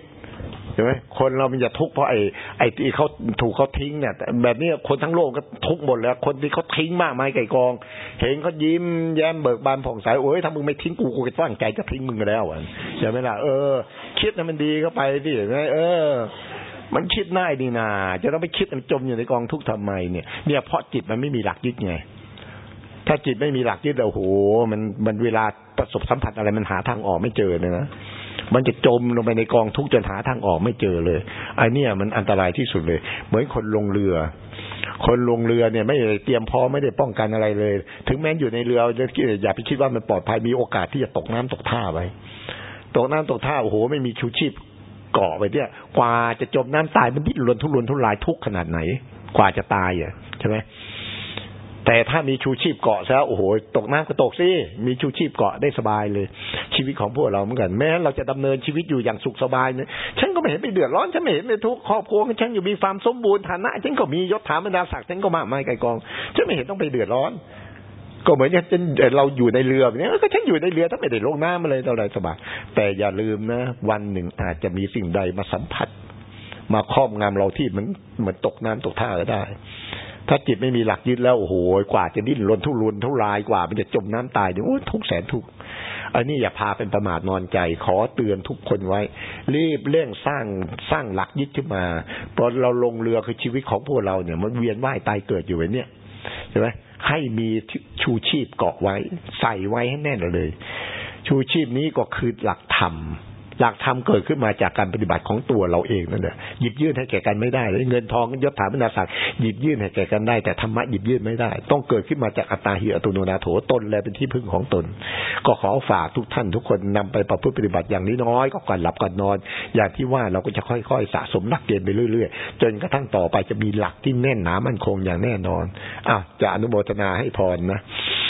ใช่ไหมคนเรามันจะทุกข์เพราะไอ้ไอ้ที่เขาถูกเขาทิ้งเนี่ยแบบนี้คนทั้งโลกก็ทุกข์หมดแล้ว คนที่เขาทิ้งมากมายไก่กอง เห็นเขายิ้มแย้มเบิกบานผ่องใสโอ้ยถ้ามึงไม่ทิ้งกูกูจะตั้งใจจะทิ้งมึงแล้วอะใช่ไหมล่ะเออ คิดให้มันดีเข้าไปดิเห็นไหมเออ มันคิดง่าดีนาจะต้องไปคิดมันจมอยู่ในกองทุกข์ทำไมเนี่ย เนี่ยเพราะจิตมันไม่มีหลักยึดไง ถ้าจิตไม่มีหลักยึดโอ้โหมันมันเวลาประสบสัมผัสอะไรมันหาทางออกไม่เจอเลยนะมันจะจมลงไปในกองทุกข์จนหาทางออกไม่เจอเลยไอ้นี่มันอันตรายที่สุดเลย เหมือนคนลงเรือ คนลงเรือเนี่ยไม่ได้เตรียมพร้อมไม่ได้ป้องกันอะไรเลย ถึงแม้อยู่ในเรือจะอย่าไปคิดว่ามันปลอดภัยมีโอกาสที่จะตกน้ำตกท่าไปตกน้ำตกท่าโอ้โหไม่มีชูชีพเกาะไปเนี่ยกว่าจะจมน้ำตายมันดิ้นรนทุรนทุรายทุกขนาดไหน กว่าจะตายอะใช่ไหม แต่ถ้ามีชูชีพเกาะซะโอ้โหตกน้ำก็ตกสิมีชูชีพเกาะได้สบายเลย ชีวิตของพวกเราเหมือนกัน แม้เราจะดำเนินชีวิตอยู่อย่างสุขสบายเนี่ยฉันก็ไม่เห็นไปเดือดร้อนฉันไม่เห็นไปทุกครอบครัวฉันอยู่มีความสมบูรณ์ฐานะฉันก็มียศถาบรรดาศักดิ์ฉันก็มากมายไกลกองฉันไม่เห็นต้องไปเดือดร้อน ก็เหมือนฉันเราอยู่ในเรือแบบนี้ก็ฉันอยู่ในเรือถ้าไม่ได้ลงน้ำมาเลยเท่าไรสบายแต่อย่าลืมนะ วันหนึ่งอาจจะมีสิ่งใดมาสัมผัส มาครอบงำเราที่เหมือนเหมือนตกน้ำตกท่าก็ได้ ถ้าจิตไม่มีหลักยึดแล้วโอ้โหกว่าจะดิ้นรนทุรนทุรายกว่า มันจะจมน้ำตายเนี่ยโอ้ทุกแสนทุกอันนี้อย่าพาเป็นประมาทนอนใจ ขอเตือนทุกคนไว้ รีบเร่งสร้างสร้างหลักยึดขึ้นมาพอเราลงเรือคือชีวิตของพวกเราเนี่ย มันเวียนว่ายตายเกิดอยู่ไว้เนี่ยใช่ไหมให้มีชูชีพเกาะไว้ ใส่ไว้ให้แน่นเลย ชูชีพนี้ก็คือหลักธรรม หลักธรรมเกิดขึ้นมาจากการปฏิบัติของตัวเราเองนั่นแหละหยิบยื่นให้แก่กันไม่ได้เลยเงินทองยศถาบรรดาศักดิ์หยิบยื่นให้แก่กันได้ แต่ธรรมะหยิบยื่นไม่ได้ ต้องเกิดขึ้นมาจากอัตตาหิอัตุโนนาโถตนแลเป็นที่พึ่งของตน ก็ขอฝากทุกท่านทุกคนนำไปประพฤติปฏิบัติอย่างนี้น้อยก็ก่อนหลับก่อนนอน อย่างที่ว่าเราก็จะค่อยๆ สะสมหลักเกณฑ์ไปเรื่อยๆ จนกระทั่งต่อไปจะมีหลักที่แน่นหนามั่นคงอย่างแน่นอนอะจะอนุโมทนาให้พรนะ